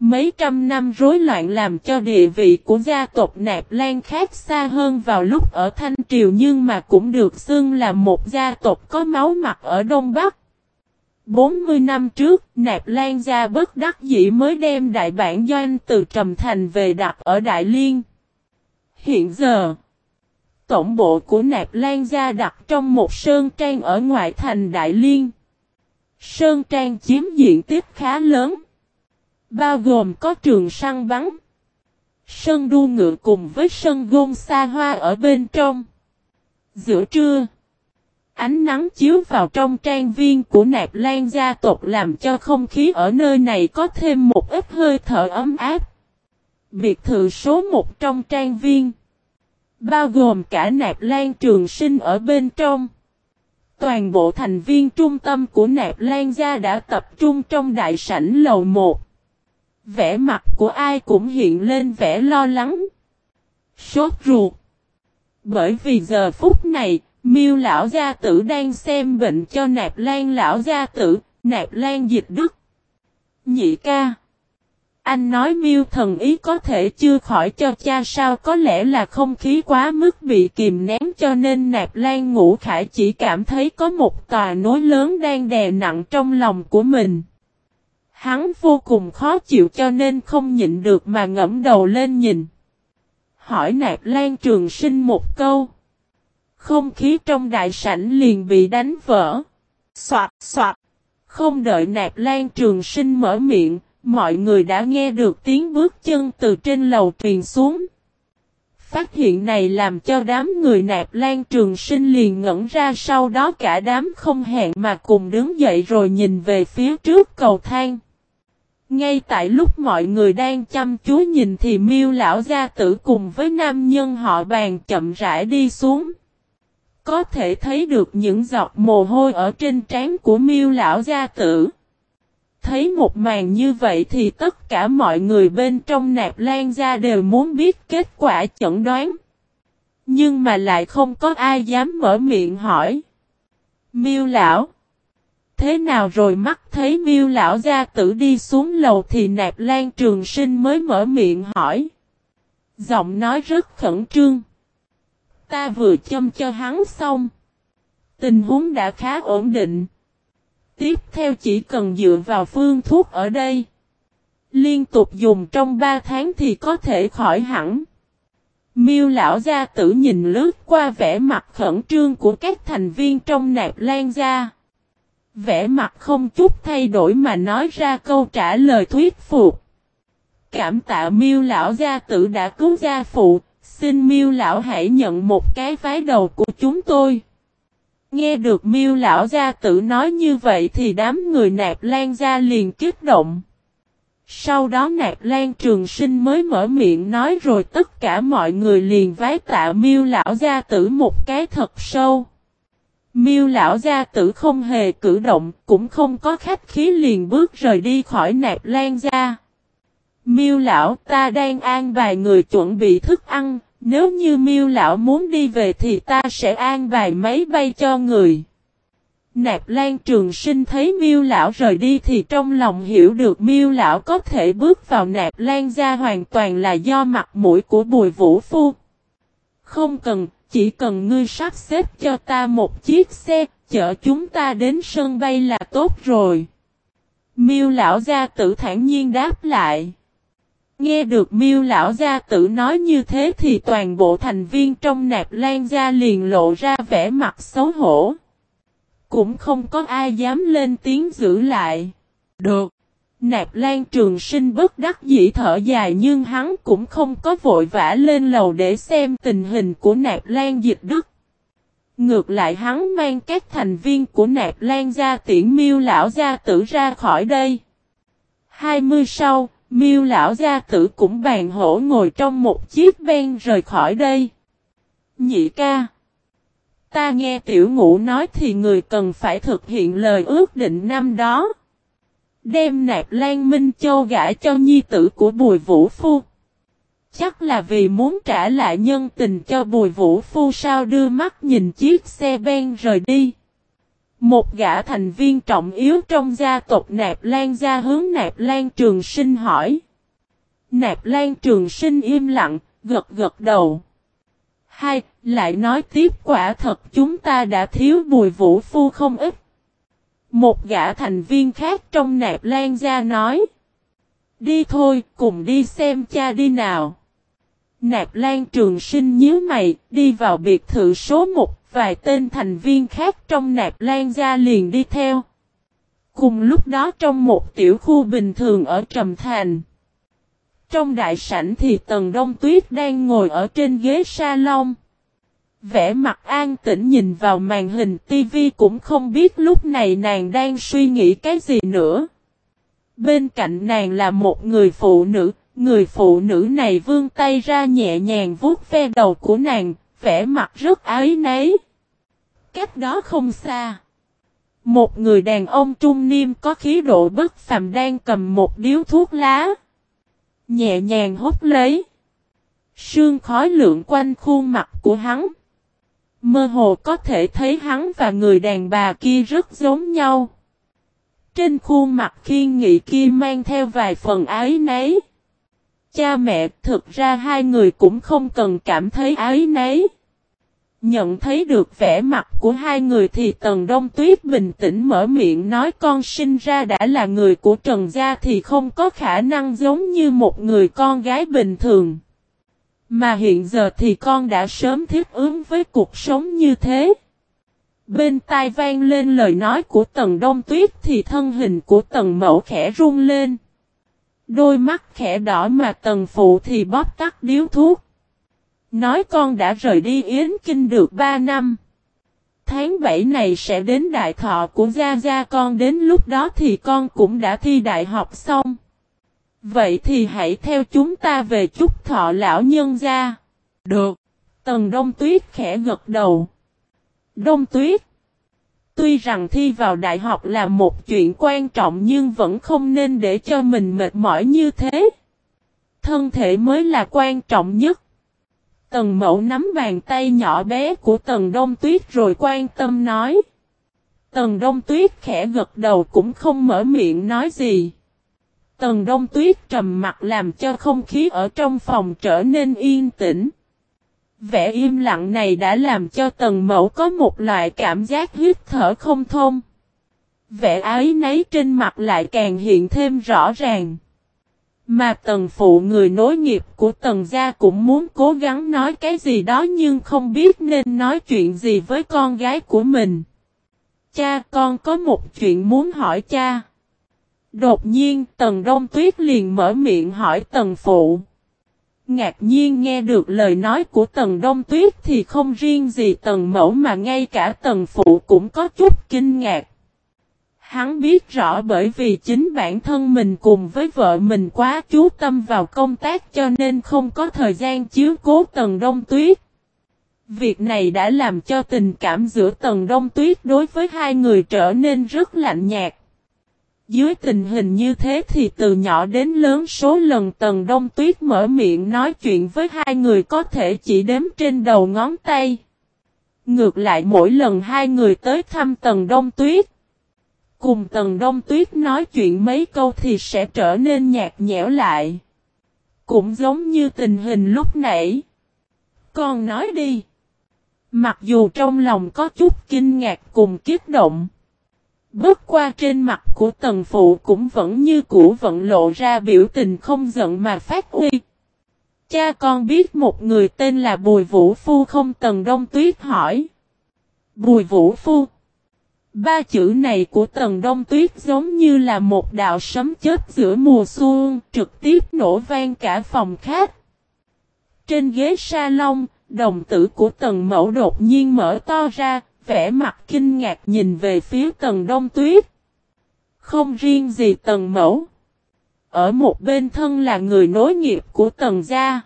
Mấy trăm năm rối loạn làm cho địa vị của gia tộc Nạp Lan khác xa hơn vào lúc ở Thanh Triều nhưng mà cũng được xưng là một gia tộc có máu mặt ở Đông Bắc. 40 năm trước, Nạp Lan gia bất đắc dĩ mới đem đại bản doanh từ Trầm Thành về đặt ở Đại Liên. Hiện giờ, tổng bộ của Nạp Lan gia đặt trong một sơn trang ở ngoại thành Đại Liên. Sơn trang chiếm diện tích khá lớn, bao gồm có trường săn bắn, sân đua ngựa cùng với sân gôn xa hoa ở bên trong. Giữa trưa, Ánh nắng chiếu vào trong trang viên của nạp lan gia tộc làm cho không khí ở nơi này có thêm một ít hơi thở ấm áp. Biệt thự số một trong trang viên. Bao gồm cả nạp lan trường sinh ở bên trong. Toàn bộ thành viên trung tâm của nạp lan gia đã tập trung trong đại sảnh lầu một. Vẻ mặt của ai cũng hiện lên vẻ lo lắng. Sốt ruột. Bởi vì giờ phút này, Miêu lão gia tử đang xem bệnh cho nạp lan lão gia tử, nạp lan dịch đức. Nhị ca. Anh nói miêu thần ý có thể chưa khỏi cho cha sao có lẽ là không khí quá mức bị kìm nén cho nên nạp lan ngũ khải chỉ cảm thấy có một tòa nối lớn đang đè nặng trong lòng của mình. Hắn vô cùng khó chịu cho nên không nhịn được mà ngẫm đầu lên nhìn. Hỏi nạp lan trường sinh một câu. Không khí trong đại sảnh liền bị đánh vỡ. Xoạt xoạt. Không đợi nạp lan trường sinh mở miệng, mọi người đã nghe được tiếng bước chân từ trên lầu truyền xuống. Phát hiện này làm cho đám người nạp lan trường sinh liền ngẩn ra, sau đó cả đám không hẹn mà cùng đứng dậy rồi nhìn về phía trước cầu thang. Ngay tại lúc mọi người đang chăm chú nhìn thì miêu lão gia tử cùng với nam nhân họ bàn chậm rãi đi xuống. Có thể thấy được những giọt mồ hôi ở trên trán của miêu lão gia tử. Thấy một màn như vậy thì tất cả mọi người bên trong nạp lan ra đều muốn biết kết quả chẩn đoán. Nhưng mà lại không có ai dám mở miệng hỏi. Miêu lão. Thế nào rồi mắt thấy miêu lão gia tử đi xuống lầu thì nạp lan trường sinh mới mở miệng hỏi. Giọng nói rất khẩn trương. Ta vừa châm cho hắn xong. Tình huống đã khá ổn định. Tiếp theo chỉ cần dựa vào phương thuốc ở đây. Liên tục dùng trong 3 tháng thì có thể khỏi hẳn. Miêu lão gia tử nhìn lướt qua vẻ mặt khẩn trương của các thành viên trong nạp lan gia. Vẻ mặt không chút thay đổi mà nói ra câu trả lời thuyết phục. Cảm tạ miêu lão gia tử đã cứu gia phụ, Xin miêu lão hãy nhận một cái vái đầu của chúng tôi. Nghe được miêu lão gia tử nói như vậy thì đám người nạp lan gia liền kích động. Sau đó nạp lan trường sinh mới mở miệng nói rồi tất cả mọi người liền vái tạ miêu lão gia tử một cái thật sâu. Miêu lão gia tử không hề cử động, cũng không có khách khí liền bước rời đi khỏi nạp lan gia. Miêu lão ta đang an vài người chuẩn bị thức ăn, nếu như miêu lão muốn đi về thì ta sẽ an vài máy bay cho người. Nạp Lan Trường Sinh thấy Miêu lão rời đi thì trong lòng hiểu được Miêu lão có thể bước vào Nạp Lan gia hoàn toàn là do mặt mũi của Bùi Vũ Phu. Không cần, chỉ cần ngươi sắp xếp cho ta một chiếc xe, chở chúng ta đến sân bay là tốt rồi. Miêu lão gia tử thản nhiên đáp lại. Nghe được miêu lão gia tử nói như thế thì toàn bộ thành viên trong nạp lan gia liền lộ ra vẻ mặt xấu hổ. Cũng không có ai dám lên tiếng giữ lại. Được. Nạp Lan Trường Sinh bất đắc dĩ thở dài nhưng hắn cũng không có vội vã lên lầu để xem tình hình của Nạp Lan Dịch Đức. Ngược lại hắn mang các thành viên của Nạp Lan gia tiễn miêu lão gia tử ra khỏi đây. 20 sau, miêu lão gia tử cũng bàn hổ ngồi trong một chiếc ben rời khỏi đây. Nhị ca. Ta nghe tiểu ngũ nói thì người cần phải thực hiện lời ước định năm đó. Đem nạp Lan Minh Châu gả cho nhi tử của Bùi Vũ Phu. Chắc là vì muốn trả lại nhân tình cho Bùi Vũ Phu sao đưa mắt nhìn chiếc xe ben rời đi. Một gã thành viên trọng yếu trong gia tộc Nạp Lan gia hướng Nạp Lan Trường Sinh hỏi. Nạp Lan Trường Sinh im lặng, gật gật đầu. Hai, lại nói tiếp quả thật chúng ta đã thiếu Bùi Vũ Phu không ít. Một gã thành viên khác trong nạp lan gia nói. Đi thôi, cùng đi xem cha đi nào. Nạp lan trường sinh nhíu mày, đi vào biệt thự số 1, vài tên thành viên khác trong nạp lan gia liền đi theo. Cùng lúc đó trong một tiểu khu bình thường ở Trầm Thành. Trong đại sảnh thì Tần Đông Tuyết đang ngồi ở trên ghế salon. Vẽ mặt an tĩnh nhìn vào màn hình tivi cũng không biết lúc này nàng đang suy nghĩ cái gì nữa. Bên cạnh nàng là một người phụ nữ, người phụ nữ này vươn tay ra nhẹ nhàng vuốt ve đầu của nàng, vẻ mặt rất ái nấy. Cách đó không xa. Một người đàn ông trung niên có khí độ bất phàm đang cầm một điếu thuốc lá. Nhẹ nhàng hút lấy. Sương khói lượng quanh khuôn mặt của hắn. Mơ hồ có thể thấy hắn và người đàn bà kia rất giống nhau. Trên khuôn mặt khiên nghị kia mang theo vài phần ái nấy. Cha mẹ, thực ra hai người cũng không cần cảm thấy ái nấy. Nhận thấy được vẻ mặt của hai người thì Tần Đông Tuyết bình tĩnh mở miệng nói con sinh ra đã là người của Trần Gia thì không có khả năng giống như một người con gái bình thường. Mà hiện giờ thì con đã sớm thiết ứng với cuộc sống như thế. Bên tai vang lên lời nói của tần đông tuyết thì thân hình của tần mẫu khẽ run lên. Đôi mắt khẽ đỏ mà tần phụ thì bóp tắt điếu thuốc. Nói con đã rời đi Yến Kinh được 3 năm. Tháng 7 này sẽ đến đại thọ của Gia Gia con đến lúc đó thì con cũng đã thi đại học xong. Vậy thì hãy theo chúng ta về chúc thọ lão nhân gia. Được. Tần Đông Tuyết khẽ gật đầu. Đông Tuyết. Tuy rằng thi vào đại học là một chuyện quan trọng nhưng vẫn không nên để cho mình mệt mỏi như thế. Thân thể mới là quan trọng nhất. Tần mẫu nắm bàn tay nhỏ bé của tần đông tuyết rồi quan tâm nói. Tần đông tuyết khẽ gật đầu cũng không mở miệng nói gì. Tần đông tuyết trầm mặt làm cho không khí ở trong phòng trở nên yên tĩnh. Vẻ im lặng này đã làm cho tần mẫu có một loại cảm giác hít thở không thông. Vẻ ái nấy trên mặt lại càng hiện thêm rõ ràng. Mà tần phụ người nối nghiệp của tần gia cũng muốn cố gắng nói cái gì đó nhưng không biết nên nói chuyện gì với con gái của mình. Cha, con có một chuyện muốn hỏi cha. Đột nhiên, Tần Đông Tuyết liền mở miệng hỏi Tần Phụ. Ngạc nhiên nghe được lời nói của Tần Đông Tuyết thì không riêng gì Tần Mẫu mà ngay cả Tần Phụ cũng có chút kinh ngạc. Hắn biết rõ bởi vì chính bản thân mình cùng với vợ mình quá chú tâm vào công tác cho nên không có thời gian chiếu cố Tần Đông Tuyết. Việc này đã làm cho tình cảm giữa Tần Đông Tuyết đối với hai người trở nên rất lạnh nhạt. Dưới tình hình như thế thì từ nhỏ đến lớn số lần Tần Đông Tuyết mở miệng nói chuyện với hai người có thể chỉ đếm trên đầu ngón tay. Ngược lại mỗi lần hai người tới thăm Tần Đông Tuyết. Cùng Tần Đông Tuyết nói chuyện mấy câu thì sẽ trở nên nhạt nhẽo lại. Cũng giống như tình hình lúc nãy. Con nói đi. Mặc dù trong lòng có chút kinh ngạc cùng kiếp động. Bước qua trên mặt của tần phụ cũng vẫn như cũ vận lộ ra biểu tình không giận mà phát uy. Cha con biết một người tên là Bùi Vũ Phu không tần đông tuyết hỏi. Bùi Vũ Phu. Ba chữ này của tần đông tuyết giống như là một đạo sấm chết giữa mùa xuân trực tiếp nổ vang cả phòng khác. Trên ghế salon, đồng tử của tần mẫu đột nhiên mở to ra, vẻ mặt kinh ngạc nhìn về phía tầng đông tuyết. Không riêng gì tầng mẫu. Ở một bên thân là người nối nghiệp của tầng gia.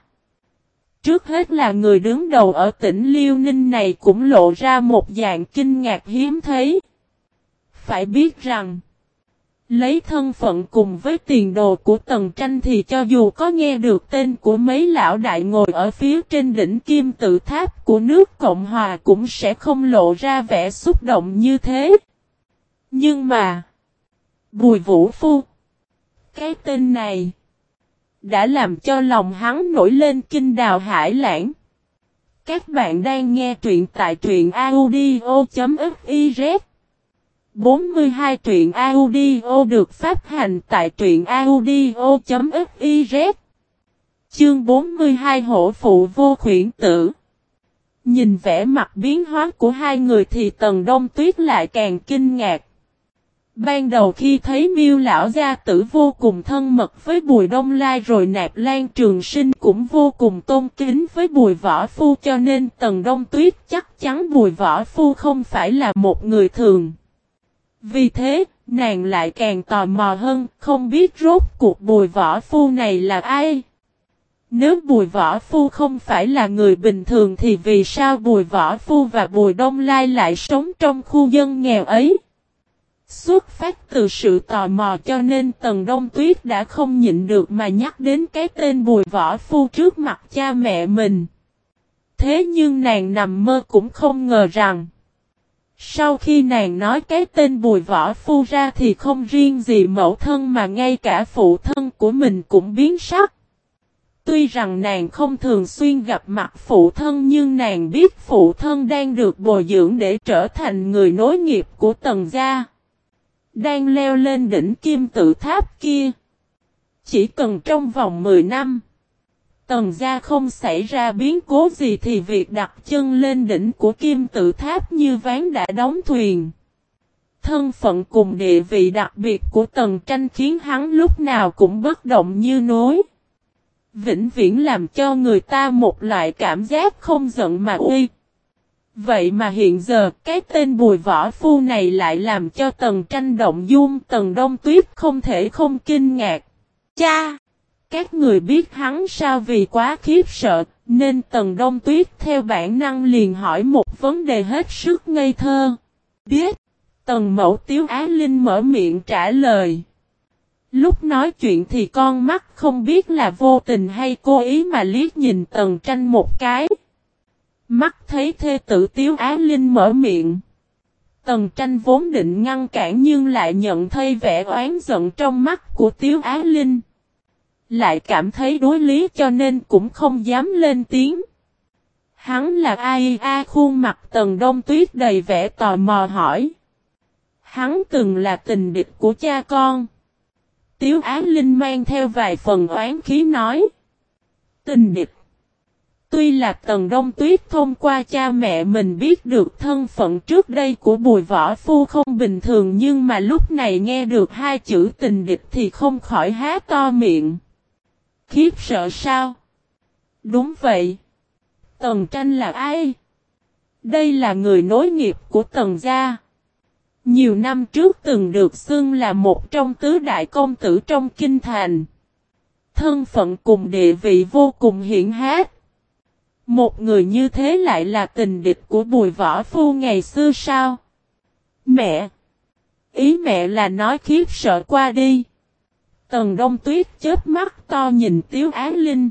Trước hết là người đứng đầu ở tỉnh Liêu Ninh này cũng lộ ra một dạng kinh ngạc hiếm thấy. Phải biết rằng, lấy thân phận cùng với tiền đồ của tầng tranh thì cho dù có nghe được tên của mấy lão đại ngồi ở phía trên đỉnh kim tự tháp của nước Cộng Hòa cũng sẽ không lộ ra vẻ xúc động như thế. Nhưng mà, Bùi Vũ Phu, cái tên này, đã làm cho lòng hắn nổi lên kinh đào hải lãng. Các bạn đang nghe truyện tại truyện audio.fif 42 truyện audio được phát hành tại truyện audio.fiz Chương 42 Hổ Phụ Vô Khuyển Tử Nhìn vẻ mặt biến hóa của hai người thì Tần Đông Tuyết lại càng kinh ngạc. Ban đầu khi thấy miêu lão gia tử vô cùng thân mật với bùi đông lai rồi nạp lan trường sinh cũng vô cùng tôn kính với bùi võ phu cho nên tần đông tuyết chắc chắn bùi võ phu không phải là một người thường. Vì thế, nàng lại càng tò mò hơn, không biết rốt cuộc bùi võ phu này là ai. Nếu bùi võ phu không phải là người bình thường thì vì sao bùi võ phu và bùi đông lai lại sống trong khu dân nghèo ấy? Xuất phát từ sự tò mò cho nên Tần Đông Tuyết đã không nhịn được mà nhắc đến cái tên Bùi Võ Phu trước mặt cha mẹ mình. Thế nhưng nàng nằm mơ cũng không ngờ rằng sau khi nàng nói cái tên Bùi Võ Phu ra thì không riêng gì mẫu thân mà ngay cả phụ thân của mình cũng biến sắc. Tuy rằng nàng không thường xuyên gặp mặt phụ thân nhưng nàng biết phụ thân đang được bồi dưỡng để trở thành người nối nghiệp của tần gia. Đang leo lên đỉnh kim tự tháp kia. Chỉ cần trong vòng 10 năm. Tần gia không xảy ra biến cố gì thì việc đặt chân lên đỉnh của kim tự tháp như ván đã đóng thuyền. Thân phận cùng địa vị đặc biệt của tần tranh khiến hắn lúc nào cũng bất động như nối. Vĩnh viễn làm cho người ta một loại cảm giác không giận mà uy. Vậy mà hiện giờ, cái tên bùi võ phu này lại làm cho tần tranh động dung tần đông tuyết không thể không kinh ngạc. Cha! Các người biết hắn sao vì quá khiếp sợ, nên tần đông tuyết theo bản năng liền hỏi một vấn đề hết sức ngây thơ. Biết! Tần mẫu tiếu á linh mở miệng trả lời. Lúc nói chuyện thì con mắt không biết là vô tình hay cố ý mà liếc nhìn tần tranh một cái. Mắt thấy thê tử Tiếu Á Linh mở miệng. Tần tranh vốn định ngăn cản nhưng lại nhận thấy vẻ oán giận trong mắt của Tiếu Á Linh. Lại cảm thấy đối lý cho nên cũng không dám lên tiếng. Hắn là ai a, khuôn mặt tần đông tuyết đầy vẻ tò mò hỏi. Hắn từng là tình địch của cha con. Tiếu Á Linh mang theo vài phần oán khí nói. Tình địch. Tuy là Tần Đông Tuyết thông qua cha mẹ mình biết được thân phận trước đây của Bùi Võ Phu không bình thường nhưng mà lúc này nghe được hai chữ tình địch thì không khỏi há to miệng. Khiếp sợ sao? Đúng vậy. Tần Tranh là ai? Đây là người nối nghiệp của Tần Gia. Nhiều năm trước từng được xưng là một trong tứ đại công tử trong kinh thành. Thân phận cùng địa vị vô cùng hiển hát. Một người như thế lại là tình địch của bùi võ phu ngày xưa sao? Mẹ! Ý mẹ là nói khiếp sợ qua đi. Tần đông tuyết chết mắt to nhìn Tiếu Á Linh.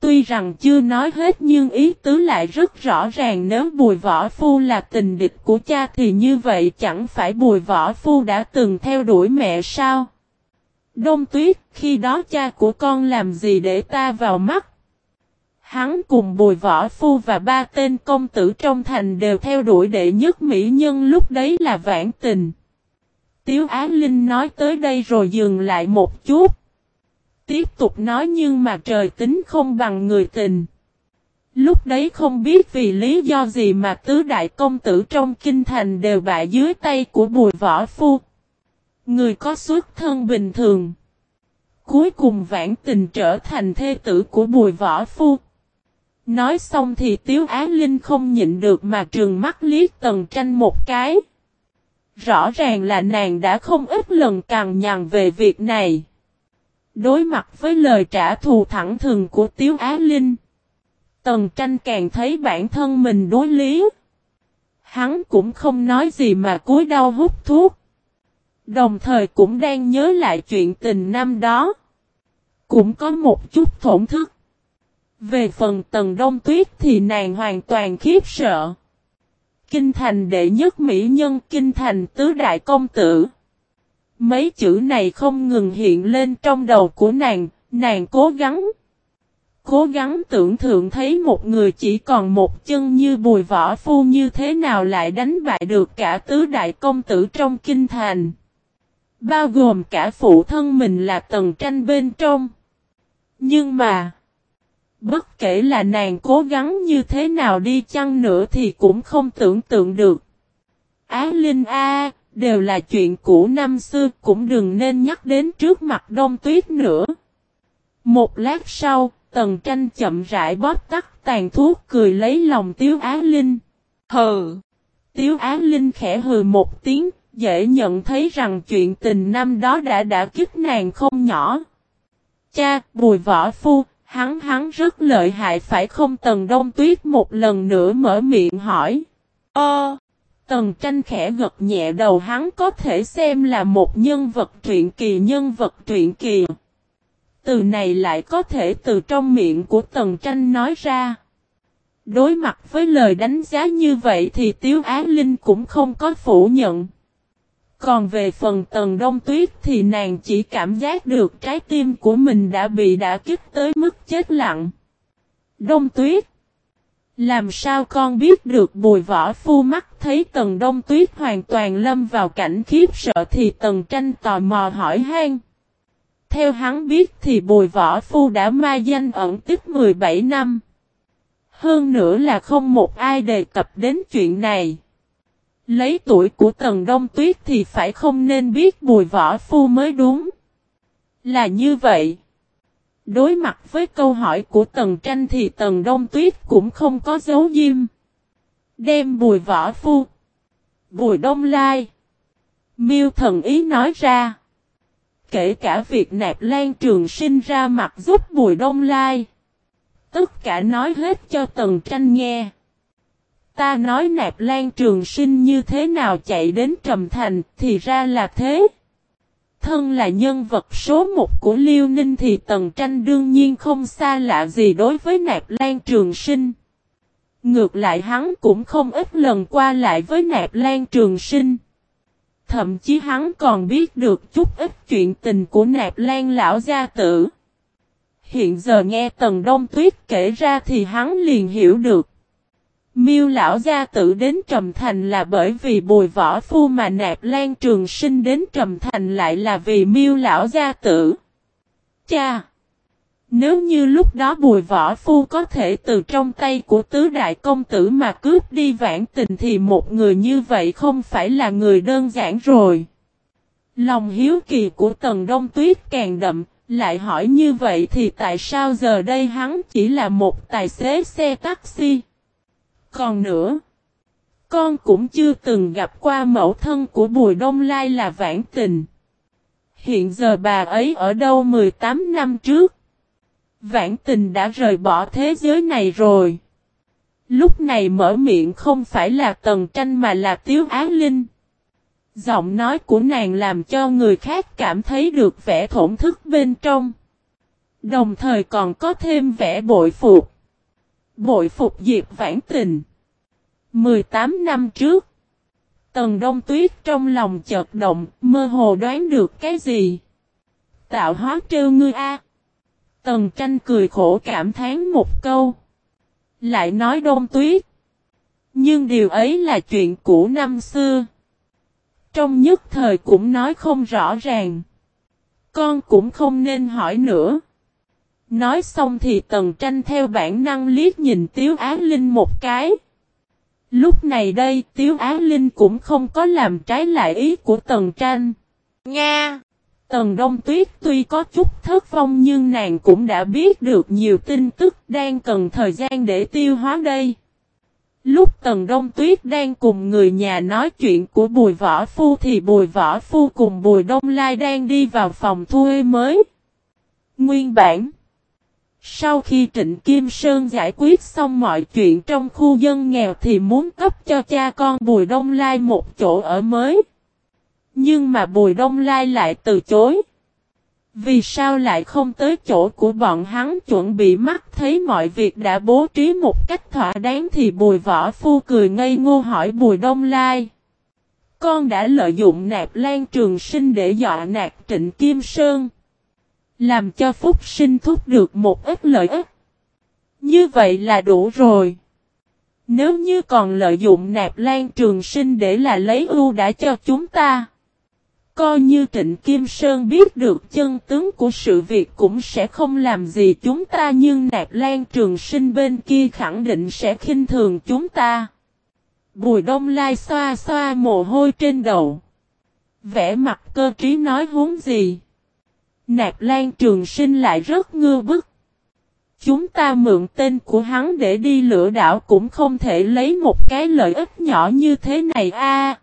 Tuy rằng chưa nói hết nhưng ý tứ lại rất rõ ràng, nếu bùi võ phu là tình địch của cha thì như vậy chẳng phải bùi võ phu đã từng theo đuổi mẹ sao? Đông tuyết, khi đó cha của con làm gì để ta vào mắt? Hắn cùng bùi võ phu và ba tên công tử trong thành đều theo đuổi đệ nhất mỹ nhân lúc đấy là vãn tình. Tiếu Á Linh nói tới đây rồi dừng lại một chút. Tiếp tục nói nhưng mà trời tính không bằng người tình. Lúc đấy không biết vì lý do gì mà tứ đại công tử trong kinh thành đều bại dưới tay của bùi võ phu. Người có xuất thân bình thường. Cuối cùng vãn tình trở thành thê tử của bùi võ phu. Nói xong thì Tiếu Á Linh không nhịn được mà trường mắt liếc tần tranh một cái. Rõ ràng là nàng đã không ít lần càng nhằn về việc này. Đối mặt với lời trả thù thẳng thừng của Tiếu Á Linh. Tần tranh càng thấy bản thân mình đối lý. Hắn cũng không nói gì mà cúi đau hút thuốc. Đồng thời cũng đang nhớ lại chuyện tình năm đó. Cũng có một chút thổn thức. Về phần tần đông tuyết thì nàng hoàn toàn khiếp sợ. Kinh thành đệ nhất mỹ nhân kinh thành tứ đại công tử. Mấy chữ này không ngừng hiện lên trong đầu của nàng, nàng cố gắng. Cố gắng tưởng tượng thấy một người chỉ còn một chân như bùi võ phu như thế nào lại đánh bại được cả tứ đại công tử trong kinh thành. Bao gồm cả phụ thân mình là tần tranh bên trong. Nhưng mà, bất kể là nàng cố gắng như thế nào đi chăng nữa thì cũng không tưởng tượng được. Á Linh A, đều là chuyện cũ năm xưa cũng đừng nên nhắc đến trước mặt đông tuyết nữa. Một lát sau, tần tranh chậm rãi bóp tắt tàn thuốc cười lấy lòng Tiếu Á Linh. Hừ! Tiếu Á Linh khẽ hừ một tiếng, dễ nhận thấy rằng chuyện tình năm đó đã đã kích nàng không nhỏ. Cha, bùi võ phu, hắn hắn rất lợi hại, phải không tần đông tuyết một lần nữa mở miệng hỏi. Ơ! tần tranh khẽ gật nhẹ đầu, hắn có thể xem là một nhân vật truyện kỳ, nhân vật truyện kỳ. Từ này lại có thể từ trong miệng của tần tranh nói ra. Đối mặt với lời đánh giá như vậy thì Tiếu Á Linh cũng không có phủ nhận. Còn về phần tần đông tuyết thì nàng chỉ cảm giác được trái tim của mình đã bị đả kích tới mức chết lặng. Đông tuyết Làm sao con biết được bùi võ phu mắt thấy tần đông tuyết hoàn toàn lâm vào cảnh khiếp sợ thì tần tranh tò mò hỏi han. Theo hắn biết thì bùi võ phu đã ma danh ẩn tích 17 năm. Hơn nữa là không một ai đề cập đến chuyện này. Lấy tuổi của Tần Đông Tuyết thì phải không nên biết bùi võ phu mới đúng. Là như vậy. Đối mặt với câu hỏi của Tần Tranh thì Tần Đông Tuyết cũng không có dấu diêm. Đem bùi võ phu. Bùi Đông Lai. Miêu thần ý nói ra. Kể cả việc nạp lan trường sinh ra mặt giúp bùi Đông Lai. Tất cả nói hết cho Tần Tranh nghe. Ta nói nạp lan trường sinh như thế nào chạy đến Trầm Thành thì ra là thế. Thân là nhân vật số một của Liêu Ninh thì Tần Tranh đương nhiên không xa lạ gì đối với nạp lan trường sinh. Ngược lại hắn cũng không ít lần qua lại với nạp lan trường sinh. Thậm chí hắn còn biết được chút ít chuyện tình của nạp lan lão gia tử. Hiện giờ nghe Tần Đông Tuyết kể ra thì hắn liền hiểu được. Miêu lão gia tử đến Trầm Thành là bởi vì bùi võ phu mà nạp lan trường sinh đến Trầm Thành lại là vì miêu lão gia tử. Cha! Nếu như lúc đó bùi võ phu có thể từ trong tay của tứ đại công tử mà cướp đi vãn tình thì một người như vậy không phải là người đơn giản rồi. Lòng hiếu kỳ của tần đông tuyết càng đậm, lại hỏi như vậy thì tại sao giờ đây hắn chỉ là một tài xế xe taxi? Còn nữa, con cũng chưa từng gặp qua mẫu thân của Bùi Đông Lai là Vãn Tình. Hiện giờ bà ấy ở đâu 18 năm trước? Vãn Tình đã rời bỏ thế giới này rồi. Lúc này mở miệng không phải là Tần Tranh mà là Tiếu Á Linh. Giọng nói của nàng làm cho người khác cảm thấy được vẻ thổn thức bên trong. Đồng thời còn có thêm vẻ bội phục. Bội phục Diệp Vãn Tình. 18 năm trước. Tần Đông Tuyết trong lòng chợt động, mơ hồ đoán được cái gì. Tạo hóa trêu ngươi a. Tần tranh cười khổ cảm thán một câu. Lại nói đông tuyết. Nhưng điều ấy là chuyện cũ năm xưa. Trong nhất thời cũng nói không rõ ràng. Con cũng không nên hỏi nữa. Nói xong thì tần tranh theo bản năng liếc nhìn Tiếu Á Linh một cái. Lúc này đây Tiếu Á Linh cũng không có làm trái lại ý của tần tranh. Nga! Tần Đông Tuyết tuy có chút thất vong nhưng nàng cũng đã biết được nhiều tin tức đang cần thời gian để tiêu hóa đây. Lúc Tần Đông Tuyết đang cùng người nhà nói chuyện của Bùi Võ Phu thì Bùi Võ Phu cùng Bùi Đông Lai đang đi vào phòng thuê mới. Nguyên bản sau khi Trịnh Kim Sơn giải quyết xong mọi chuyện trong khu dân nghèo thì muốn cấp cho cha con Bùi Đông Lai một chỗ ở mới. Nhưng mà Bùi Đông Lai lại từ chối. Vì sao lại không tới chỗ của bọn hắn chuẩn bị mắt thấy mọi việc đã bố trí một cách thỏa đáng thì bùi võ phu cười ngây ngô hỏi bùi đông lai. Con đã lợi dụng nạp lan trường sinh để dọa nạt trịnh Kim Sơn. Làm cho Phúc sinh thúc được một ít lợi ích. Như vậy là đủ rồi. Nếu như còn lợi dụng nạp lan trường sinh để là lấy ưu đã cho chúng ta. Coi như Trịnh Kim Sơn biết được chân tướng của sự việc cũng sẽ không làm gì chúng ta, nhưng Nạp Lan Trường Sinh bên kia khẳng định sẽ khinh thường chúng ta. Bùi Đông Lai xoa xoa mồ hôi trên đầu. Vẽ mặt cơ trí nói huống gì. Nạp Lan Trường Sinh lại rất ngư bức. Chúng ta mượn tên của hắn để đi lửa đảo cũng không thể lấy một cái lợi ích nhỏ như thế này a.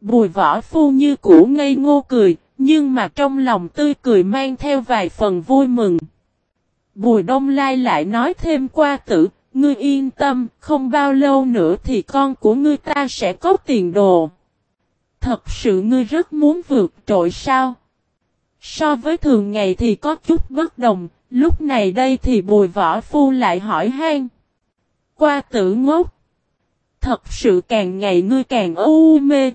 Bùi võ phu như cũ ngây ngô cười, nhưng mà trong lòng tươi cười mang theo vài phần vui mừng. Bùi đông lai lại nói thêm qua tử, ngươi yên tâm, không bao lâu nữa thì con của ngươi ta sẽ có tiền đồ. Thật sự ngươi rất muốn vượt trội sao? So với thường ngày thì có chút bất đồng, lúc này đây thì bùi võ phu lại hỏi han. Qua tử ngốc. Thật sự càng ngày ngươi càng u mê,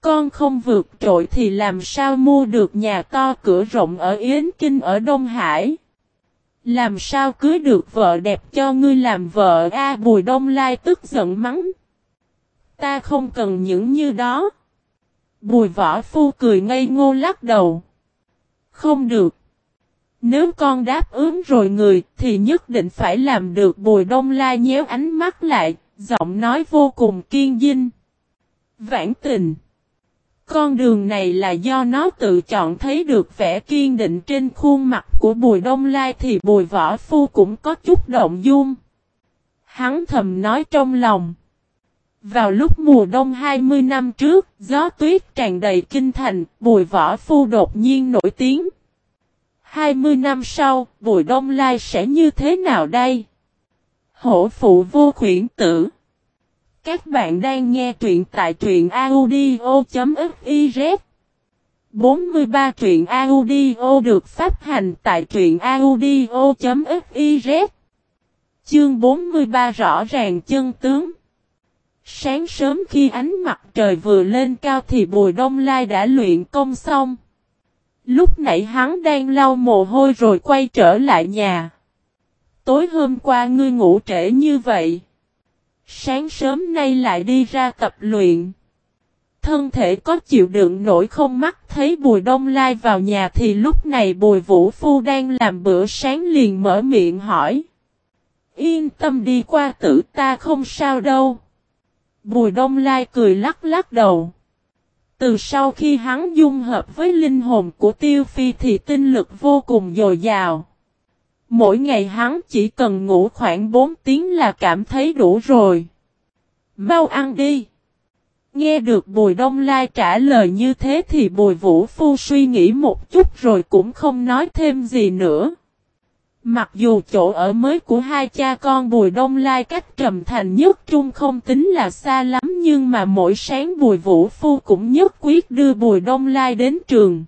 con không vượt trội thì làm sao mua được nhà to cửa rộng ở Yến Kinh ở Đông Hải? Làm sao cưới được vợ đẹp cho ngươi làm vợ A Bùi Đông Lai tức giận mắng. Ta không cần những như đó. Bùi võ phu cười ngây ngô lắc đầu. Không được. Nếu con đáp ứng rồi người thì nhất định phải làm được bùi đông lai nhéo ánh mắt lại, giọng nói vô cùng kiên dinh. Vãn tình. Con đường này là do nó tự chọn thấy được vẻ kiên định trên khuôn mặt của Bùi Đông Lai thì Bùi Võ Phu cũng có chút động dung. Hắn thầm nói trong lòng. Vào lúc mùa đông 20 năm trước, gió tuyết tràn đầy kinh thành, Bùi Võ Phu đột nhiên nổi tiếng. 20 năm sau, Bùi Đông Lai sẽ như thế nào đây? Hổ phụ vô khuyển tử các bạn đang nghe truyện tại truyện audio.fiz 43 truyện audio được phát hành tại truyện audio.fiz Chương 43 rõ ràng chân tướng Sáng sớm khi ánh mặt trời vừa lên cao thì Bùi Đông Lai đã luyện công xong. Lúc nãy hắn đang lau mồ hôi rồi quay trở lại nhà. Tối hôm qua ngươi ngủ trễ như vậy. Sáng sớm nay lại đi ra tập luyện. Thân thể có chịu đựng nổi không mắt thấy Bùi Đông Lai vào nhà thì lúc này Bùi Vũ Phu đang làm bữa sáng liền mở miệng hỏi. Yên tâm đi, qua tử ta không sao đâu. Bùi Đông Lai cười lắc lắc đầu. Từ sau khi hắn dung hợp với linh hồn của Tiêu Phi thì tinh lực vô cùng dồi dào. Mỗi ngày hắn chỉ cần ngủ khoảng 4 tiếng là cảm thấy đủ rồi. Mau ăn đi. Nghe được Bùi Đông Lai trả lời như thế thì Bùi Vũ Phu suy nghĩ một chút rồi cũng không nói thêm gì nữa. Mặc dù chỗ ở mới của hai cha con Bùi Đông Lai cách trầm thành nhất trung không tính là xa lắm, nhưng mà mỗi sáng Bùi Vũ Phu cũng nhất quyết đưa Bùi Đông Lai đến trường.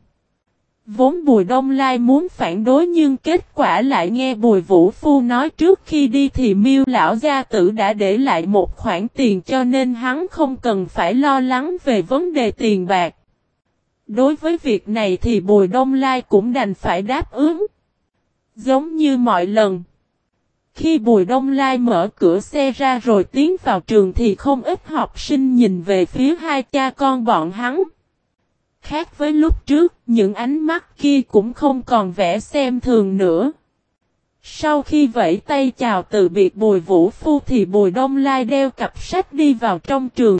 Vốn Bùi Đông Lai muốn phản đối nhưng kết quả lại nghe Bùi Vũ Phu nói trước khi đi thì miêu lão gia tử đã để lại một khoản tiền cho nên hắn không cần phải lo lắng về vấn đề tiền bạc. Đối với việc này thì Bùi Đông Lai cũng đành phải đáp ứng. Giống như mọi lần. Khi Bùi Đông Lai mở cửa xe ra rồi tiến vào trường thì không ít học sinh nhìn về phía hai cha con bọn hắn. Khác với lúc trước, những ánh mắt kia cũng không còn vẻ xem thường nữa. Sau khi vẫy tay chào từ biệt Bùi Vũ Phu thì Bùi Đông Lai đeo cặp sách đi vào trong trường.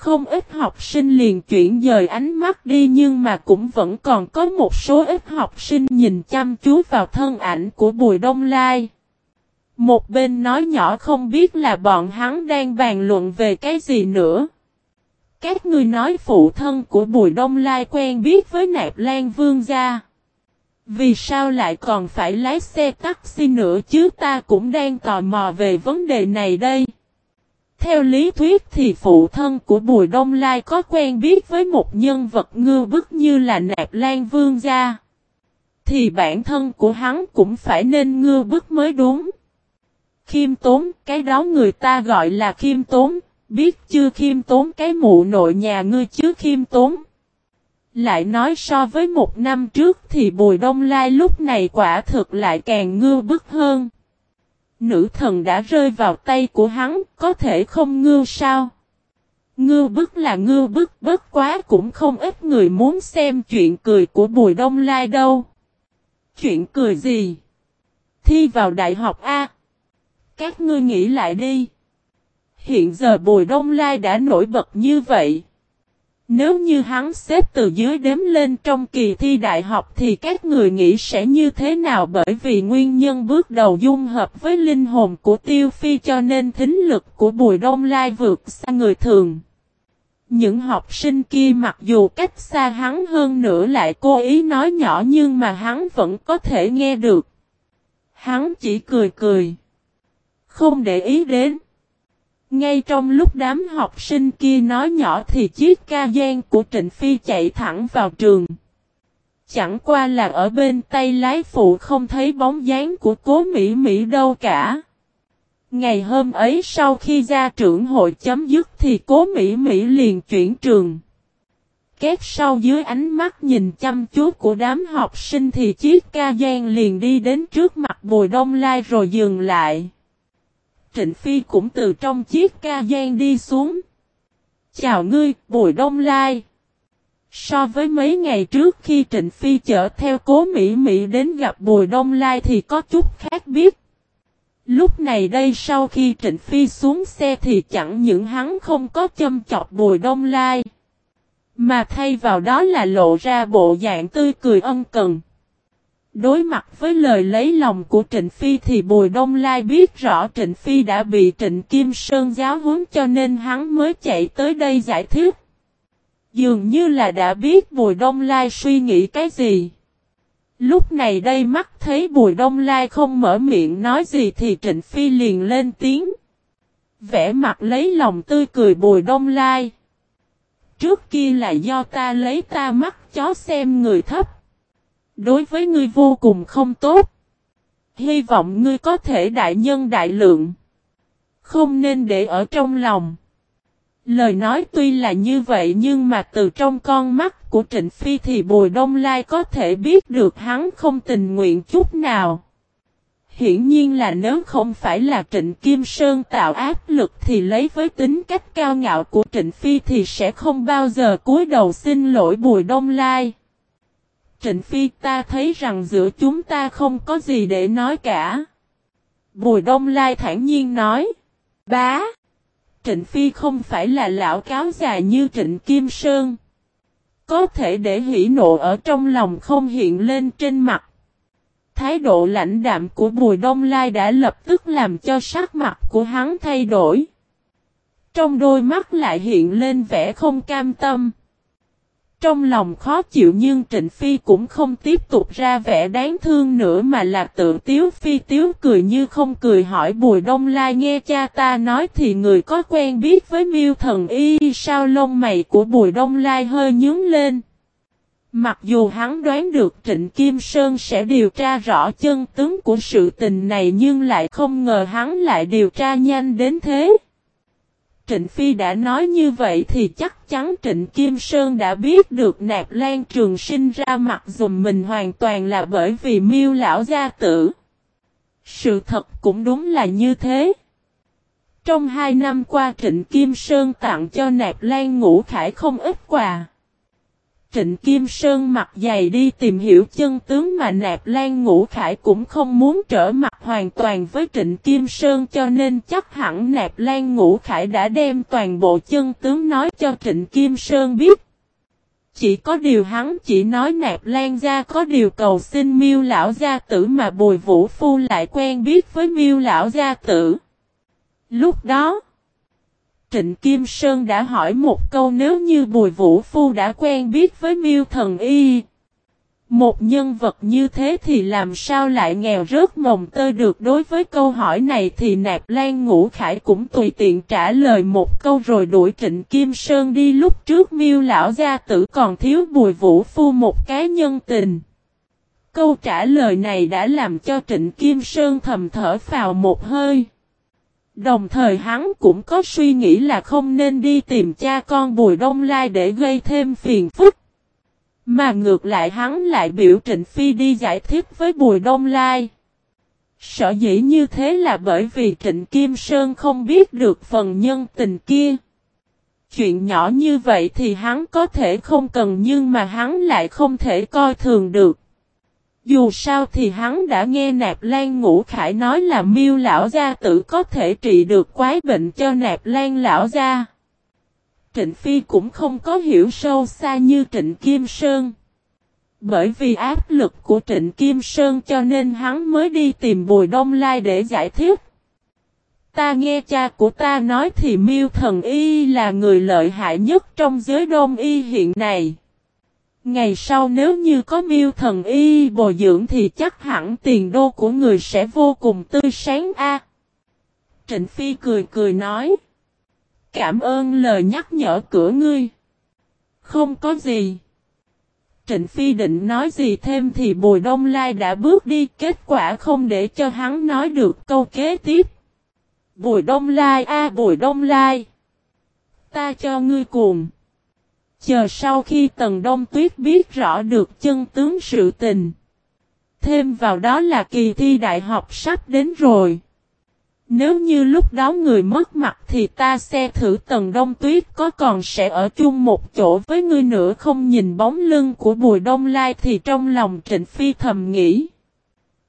Không ít học sinh liền chuyển dời ánh mắt đi nhưng mà cũng vẫn còn có một số ít học sinh nhìn chăm chú vào thân ảnh của Bùi Đông Lai. Một bên nói nhỏ không biết là bọn hắn đang bàn luận về cái gì nữa. Các người nói phụ thân của Bùi Đông Lai quen biết với Nạp Lan Vương gia. Vì sao lại còn phải lái xe taxi nữa chứ ta cũng đang tò mò về vấn đề này đây. Theo lý thuyết thì phụ thân của Bùi Đông Lai có quen biết với một nhân vật ngư bức như là Nạp Lan Vương gia. Thì bản thân của hắn cũng phải nên ngư bức mới đúng. Khiêm tốn, cái đó người ta gọi là khiêm tốn, biết chưa khiêm tốn cái mụ nội nhà ngươi chứ khiêm tốn. Lại nói so với một năm trước thì Bùi Đông Lai lúc này quả thực lại càng ngư bức hơn. Nữ thần đã rơi vào tay của hắn, có thể không ngư sao? Ngư bức là ngư bức bất quá cũng không ít người muốn xem chuyện cười của Bùi Đông Lai đâu. Chuyện cười gì? Thi vào đại học A. Các ngươi nghĩ lại đi. Hiện giờ Bùi Đông Lai đã nổi bật như vậy. Nếu như hắn xếp từ dưới đếm lên trong kỳ thi đại học thì các người nghĩ sẽ như thế nào bởi vì nguyên nhân bước đầu dung hợp với linh hồn của Tiêu Phi cho nên thính lực của Bùi Đông Lai vượt xa người thường. Những học sinh kia mặc dù cách xa hắn hơn nữa lại cố ý nói nhỏ nhưng mà hắn vẫn có thể nghe được. Hắn chỉ cười cười. Không để ý đến. Ngay trong lúc đám học sinh kia nói nhỏ thì chiếc ca gian của Trịnh Phi chạy thẳng vào trường. Chẳng qua là ở bên tay lái phụ không thấy bóng dáng của cố Mỹ Mỹ đâu cả. Ngày hôm ấy sau khi gia trưởng hội chấm dứt thì cố Mỹ Mỹ liền chuyển trường. Két sau dưới ánh mắt nhìn chăm chú của đám học sinh thì chiếc ca gian liền đi đến trước mặt Bùi Đông Lai rồi dừng lại. Trịnh Phi cũng từ trong chiếc ca gian đi xuống. Chào ngươi, Bùi Đông Lai. So với mấy ngày trước khi Trịnh Phi chở theo cố Mỹ Mỹ đến gặp Bùi Đông Lai thì có chút khác biết. Lúc này đây sau khi Trịnh Phi xuống xe thì chẳng những hắn không có châm chọc Bùi Đông Lai. Mà thay vào đó là lộ ra bộ dạng tươi cười ân cần. Đối mặt với lời lấy lòng của Trịnh Phi thì Bùi Đông Lai biết rõ Trịnh Phi đã bị Trịnh Kim Sơn giáo huấn cho nên hắn mới chạy tới đây giải thích. Dường như là đã biết Bùi Đông Lai suy nghĩ cái gì. Lúc này đây mắt thấy Bùi Đông Lai không mở miệng nói gì thì Trịnh Phi liền lên tiếng. Vẽ mặt lấy lòng tươi cười Bùi Đông Lai. Trước kia là do ta lấy ta mắt chó xem người thấp đối với ngươi vô cùng không tốt. Hy vọng ngươi có thể đại nhân đại lượng. Không nên để ở trong lòng. Lời nói tuy là như vậy nhưng mà từ trong con mắt của Trịnh Phi thì Bùi Đông Lai có thể biết được hắn không tình nguyện chút nào. Hiển nhiên là nếu không phải là Trịnh Kim Sơn tạo áp lực thì lấy với tính cách cao ngạo của Trịnh Phi thì sẽ không bao giờ cúi đầu xin lỗi Bùi Đông Lai. Trịnh Phi, ta thấy rằng giữa chúng ta không có gì để nói cả. Bùi Đông Lai thản nhiên nói. Bá. Trịnh Phi không phải là lão cáo già như Trịnh Kim Sơn. Có thể để hỉ nộ ở trong lòng không hiện lên trên mặt. Thái độ lãnh đạm của Bùi Đông Lai đã lập tức làm cho sắc mặt của hắn thay đổi. Trong đôi mắt lại hiện lên vẻ không cam tâm. Trong lòng khó chịu nhưng Trịnh Phi cũng không tiếp tục ra vẻ đáng thương nữa mà là tự tiếu phi tiếu cười như không cười hỏi Bùi Đông Lai nghe cha ta nói thì người có quen biết với miêu thần y sao lông mày của Bùi Đông Lai hơi nhướng lên. Mặc dù hắn đoán được Trịnh Kim Sơn sẽ điều tra rõ chân tướng của sự tình này nhưng lại không ngờ hắn lại điều tra nhanh đến thế. Trịnh Phi đã nói như vậy thì chắc chắn Trịnh Kim Sơn đã biết được Nạp Lan Trường sinh ra mặt dùm mình hoàn toàn là bởi vì miêu lão gia tử. Sự thật cũng đúng là như thế. Trong hai năm qua Trịnh Kim Sơn tặng cho Nạp Lan Ngũ Khải không ít quà. Trịnh Kim Sơn mặt dày đi tìm hiểu chân tướng mà Nạp Lan Ngũ Khải cũng không muốn trở mặt hoàn toàn với Trịnh Kim Sơn cho nên chắc hẳn Nạp Lan Ngũ Khải đã đem toàn bộ chân tướng nói cho Trịnh Kim Sơn biết. Chỉ có điều hắn chỉ nói Nạp Lan gia có điều cầu xin Miêu lão gia tử mà Bùi Vũ Phu lại quen biết với Miêu lão gia tử. Lúc đó, Trịnh Kim Sơn đã hỏi một câu nếu như Bùi Vũ Phu đã quen biết với miêu thần y. Một nhân vật như thế thì làm sao lại nghèo rớt mồng tơi được đối với câu hỏi này thì Nạp Lan Ngũ Khải cũng tùy tiện trả lời một câu rồi đuổi Trịnh Kim Sơn đi lúc trước miêu lão gia tử còn thiếu Bùi Vũ Phu một cái nhân tình. Câu trả lời này đã làm cho Trịnh Kim Sơn thầm thở vào một hơi. Đồng thời hắn cũng có suy nghĩ là không nên đi tìm cha con Bùi Đông Lai để gây thêm phiền phức. Mà ngược lại hắn lại biểu Trịnh Phi đi giải thích với Bùi Đông Lai. Sở dĩ như thế là bởi vì Trịnh Kim Sơn không biết được phần nhân tình kia. Chuyện nhỏ như vậy thì hắn có thể không cần nhưng mà hắn lại không thể coi thường được. Dù sao thì hắn đã nghe Nạp Lan Ngũ Khải nói là miêu lão gia tử có thể trị được quái bệnh cho Nạp Lan lão gia. Trịnh Phi cũng không có hiểu sâu xa như Trịnh Kim Sơn. Bởi vì áp lực của Trịnh Kim Sơn cho nên hắn mới đi tìm Bùi Đông Lai để giải thích. Ta nghe cha của ta nói thì miêu thần y là người lợi hại nhất trong giới đông y hiện nay. Ngày sau nếu như có miêu thần y bồi dưỡng thì chắc hẳn tiền đô của người sẽ vô cùng tươi sáng a. Trịnh Phi cười cười nói. Cảm ơn lời nhắc nhở cửa ngươi. Không có gì. Trịnh Phi định nói gì thêm thì Bùi Đông Lai đã bước đi, kết quả không để cho hắn nói được câu kế tiếp. Bùi Đông Lai a, Bùi Đông Lai. Ta cho ngươi cùng. Chờ sau khi Tần Đông Tuyết biết rõ được chân tướng sự tình. Thêm vào đó là kỳ thi đại học sắp đến rồi. Nếu như lúc đó người mất mặt thì ta sẽ thử Tần Đông Tuyết có còn sẽ ở chung một chỗ với ngươi nữa không nhìn bóng lưng của Bùi Đông Lai thì trong lòng Trịnh Phi thầm nghĩ.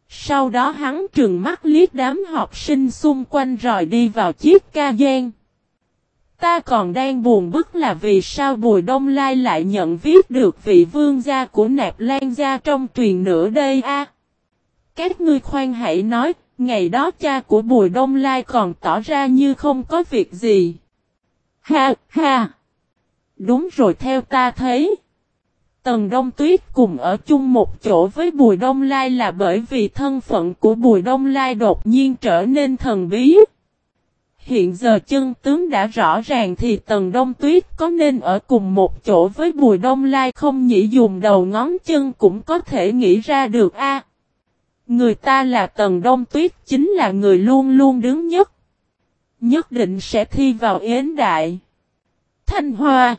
Sau đó hắn trừng mắt liếc đám học sinh xung quanh rồi đi vào chiếc ca gian. Ta còn đang buồn bức là vì sao Bùi Đông Lai lại nhận viết được vị vương gia của Nạp Lan gia trong truyền nữa đây a. Các ngươi khoan hãy nói, ngày đó cha của Bùi Đông Lai còn tỏ ra như không có việc gì. Ha ha! Đúng rồi theo ta thấy. Tần Đông Tuyết cùng ở chung một chỗ với Bùi Đông Lai là bởi vì thân phận của Bùi Đông Lai đột nhiên trở nên thần bí. Hiện giờ chân tướng đã rõ ràng thì Tần Đông Tuyết có nên ở cùng một chỗ với Bùi Đông Lai không nhỉ dùng đầu ngón chân cũng có thể nghĩ ra được a. người ta là Tần Đông Tuyết chính là người luôn luôn đứng nhất. Nhất định sẽ thi vào Yến Đại. Thanh Hoa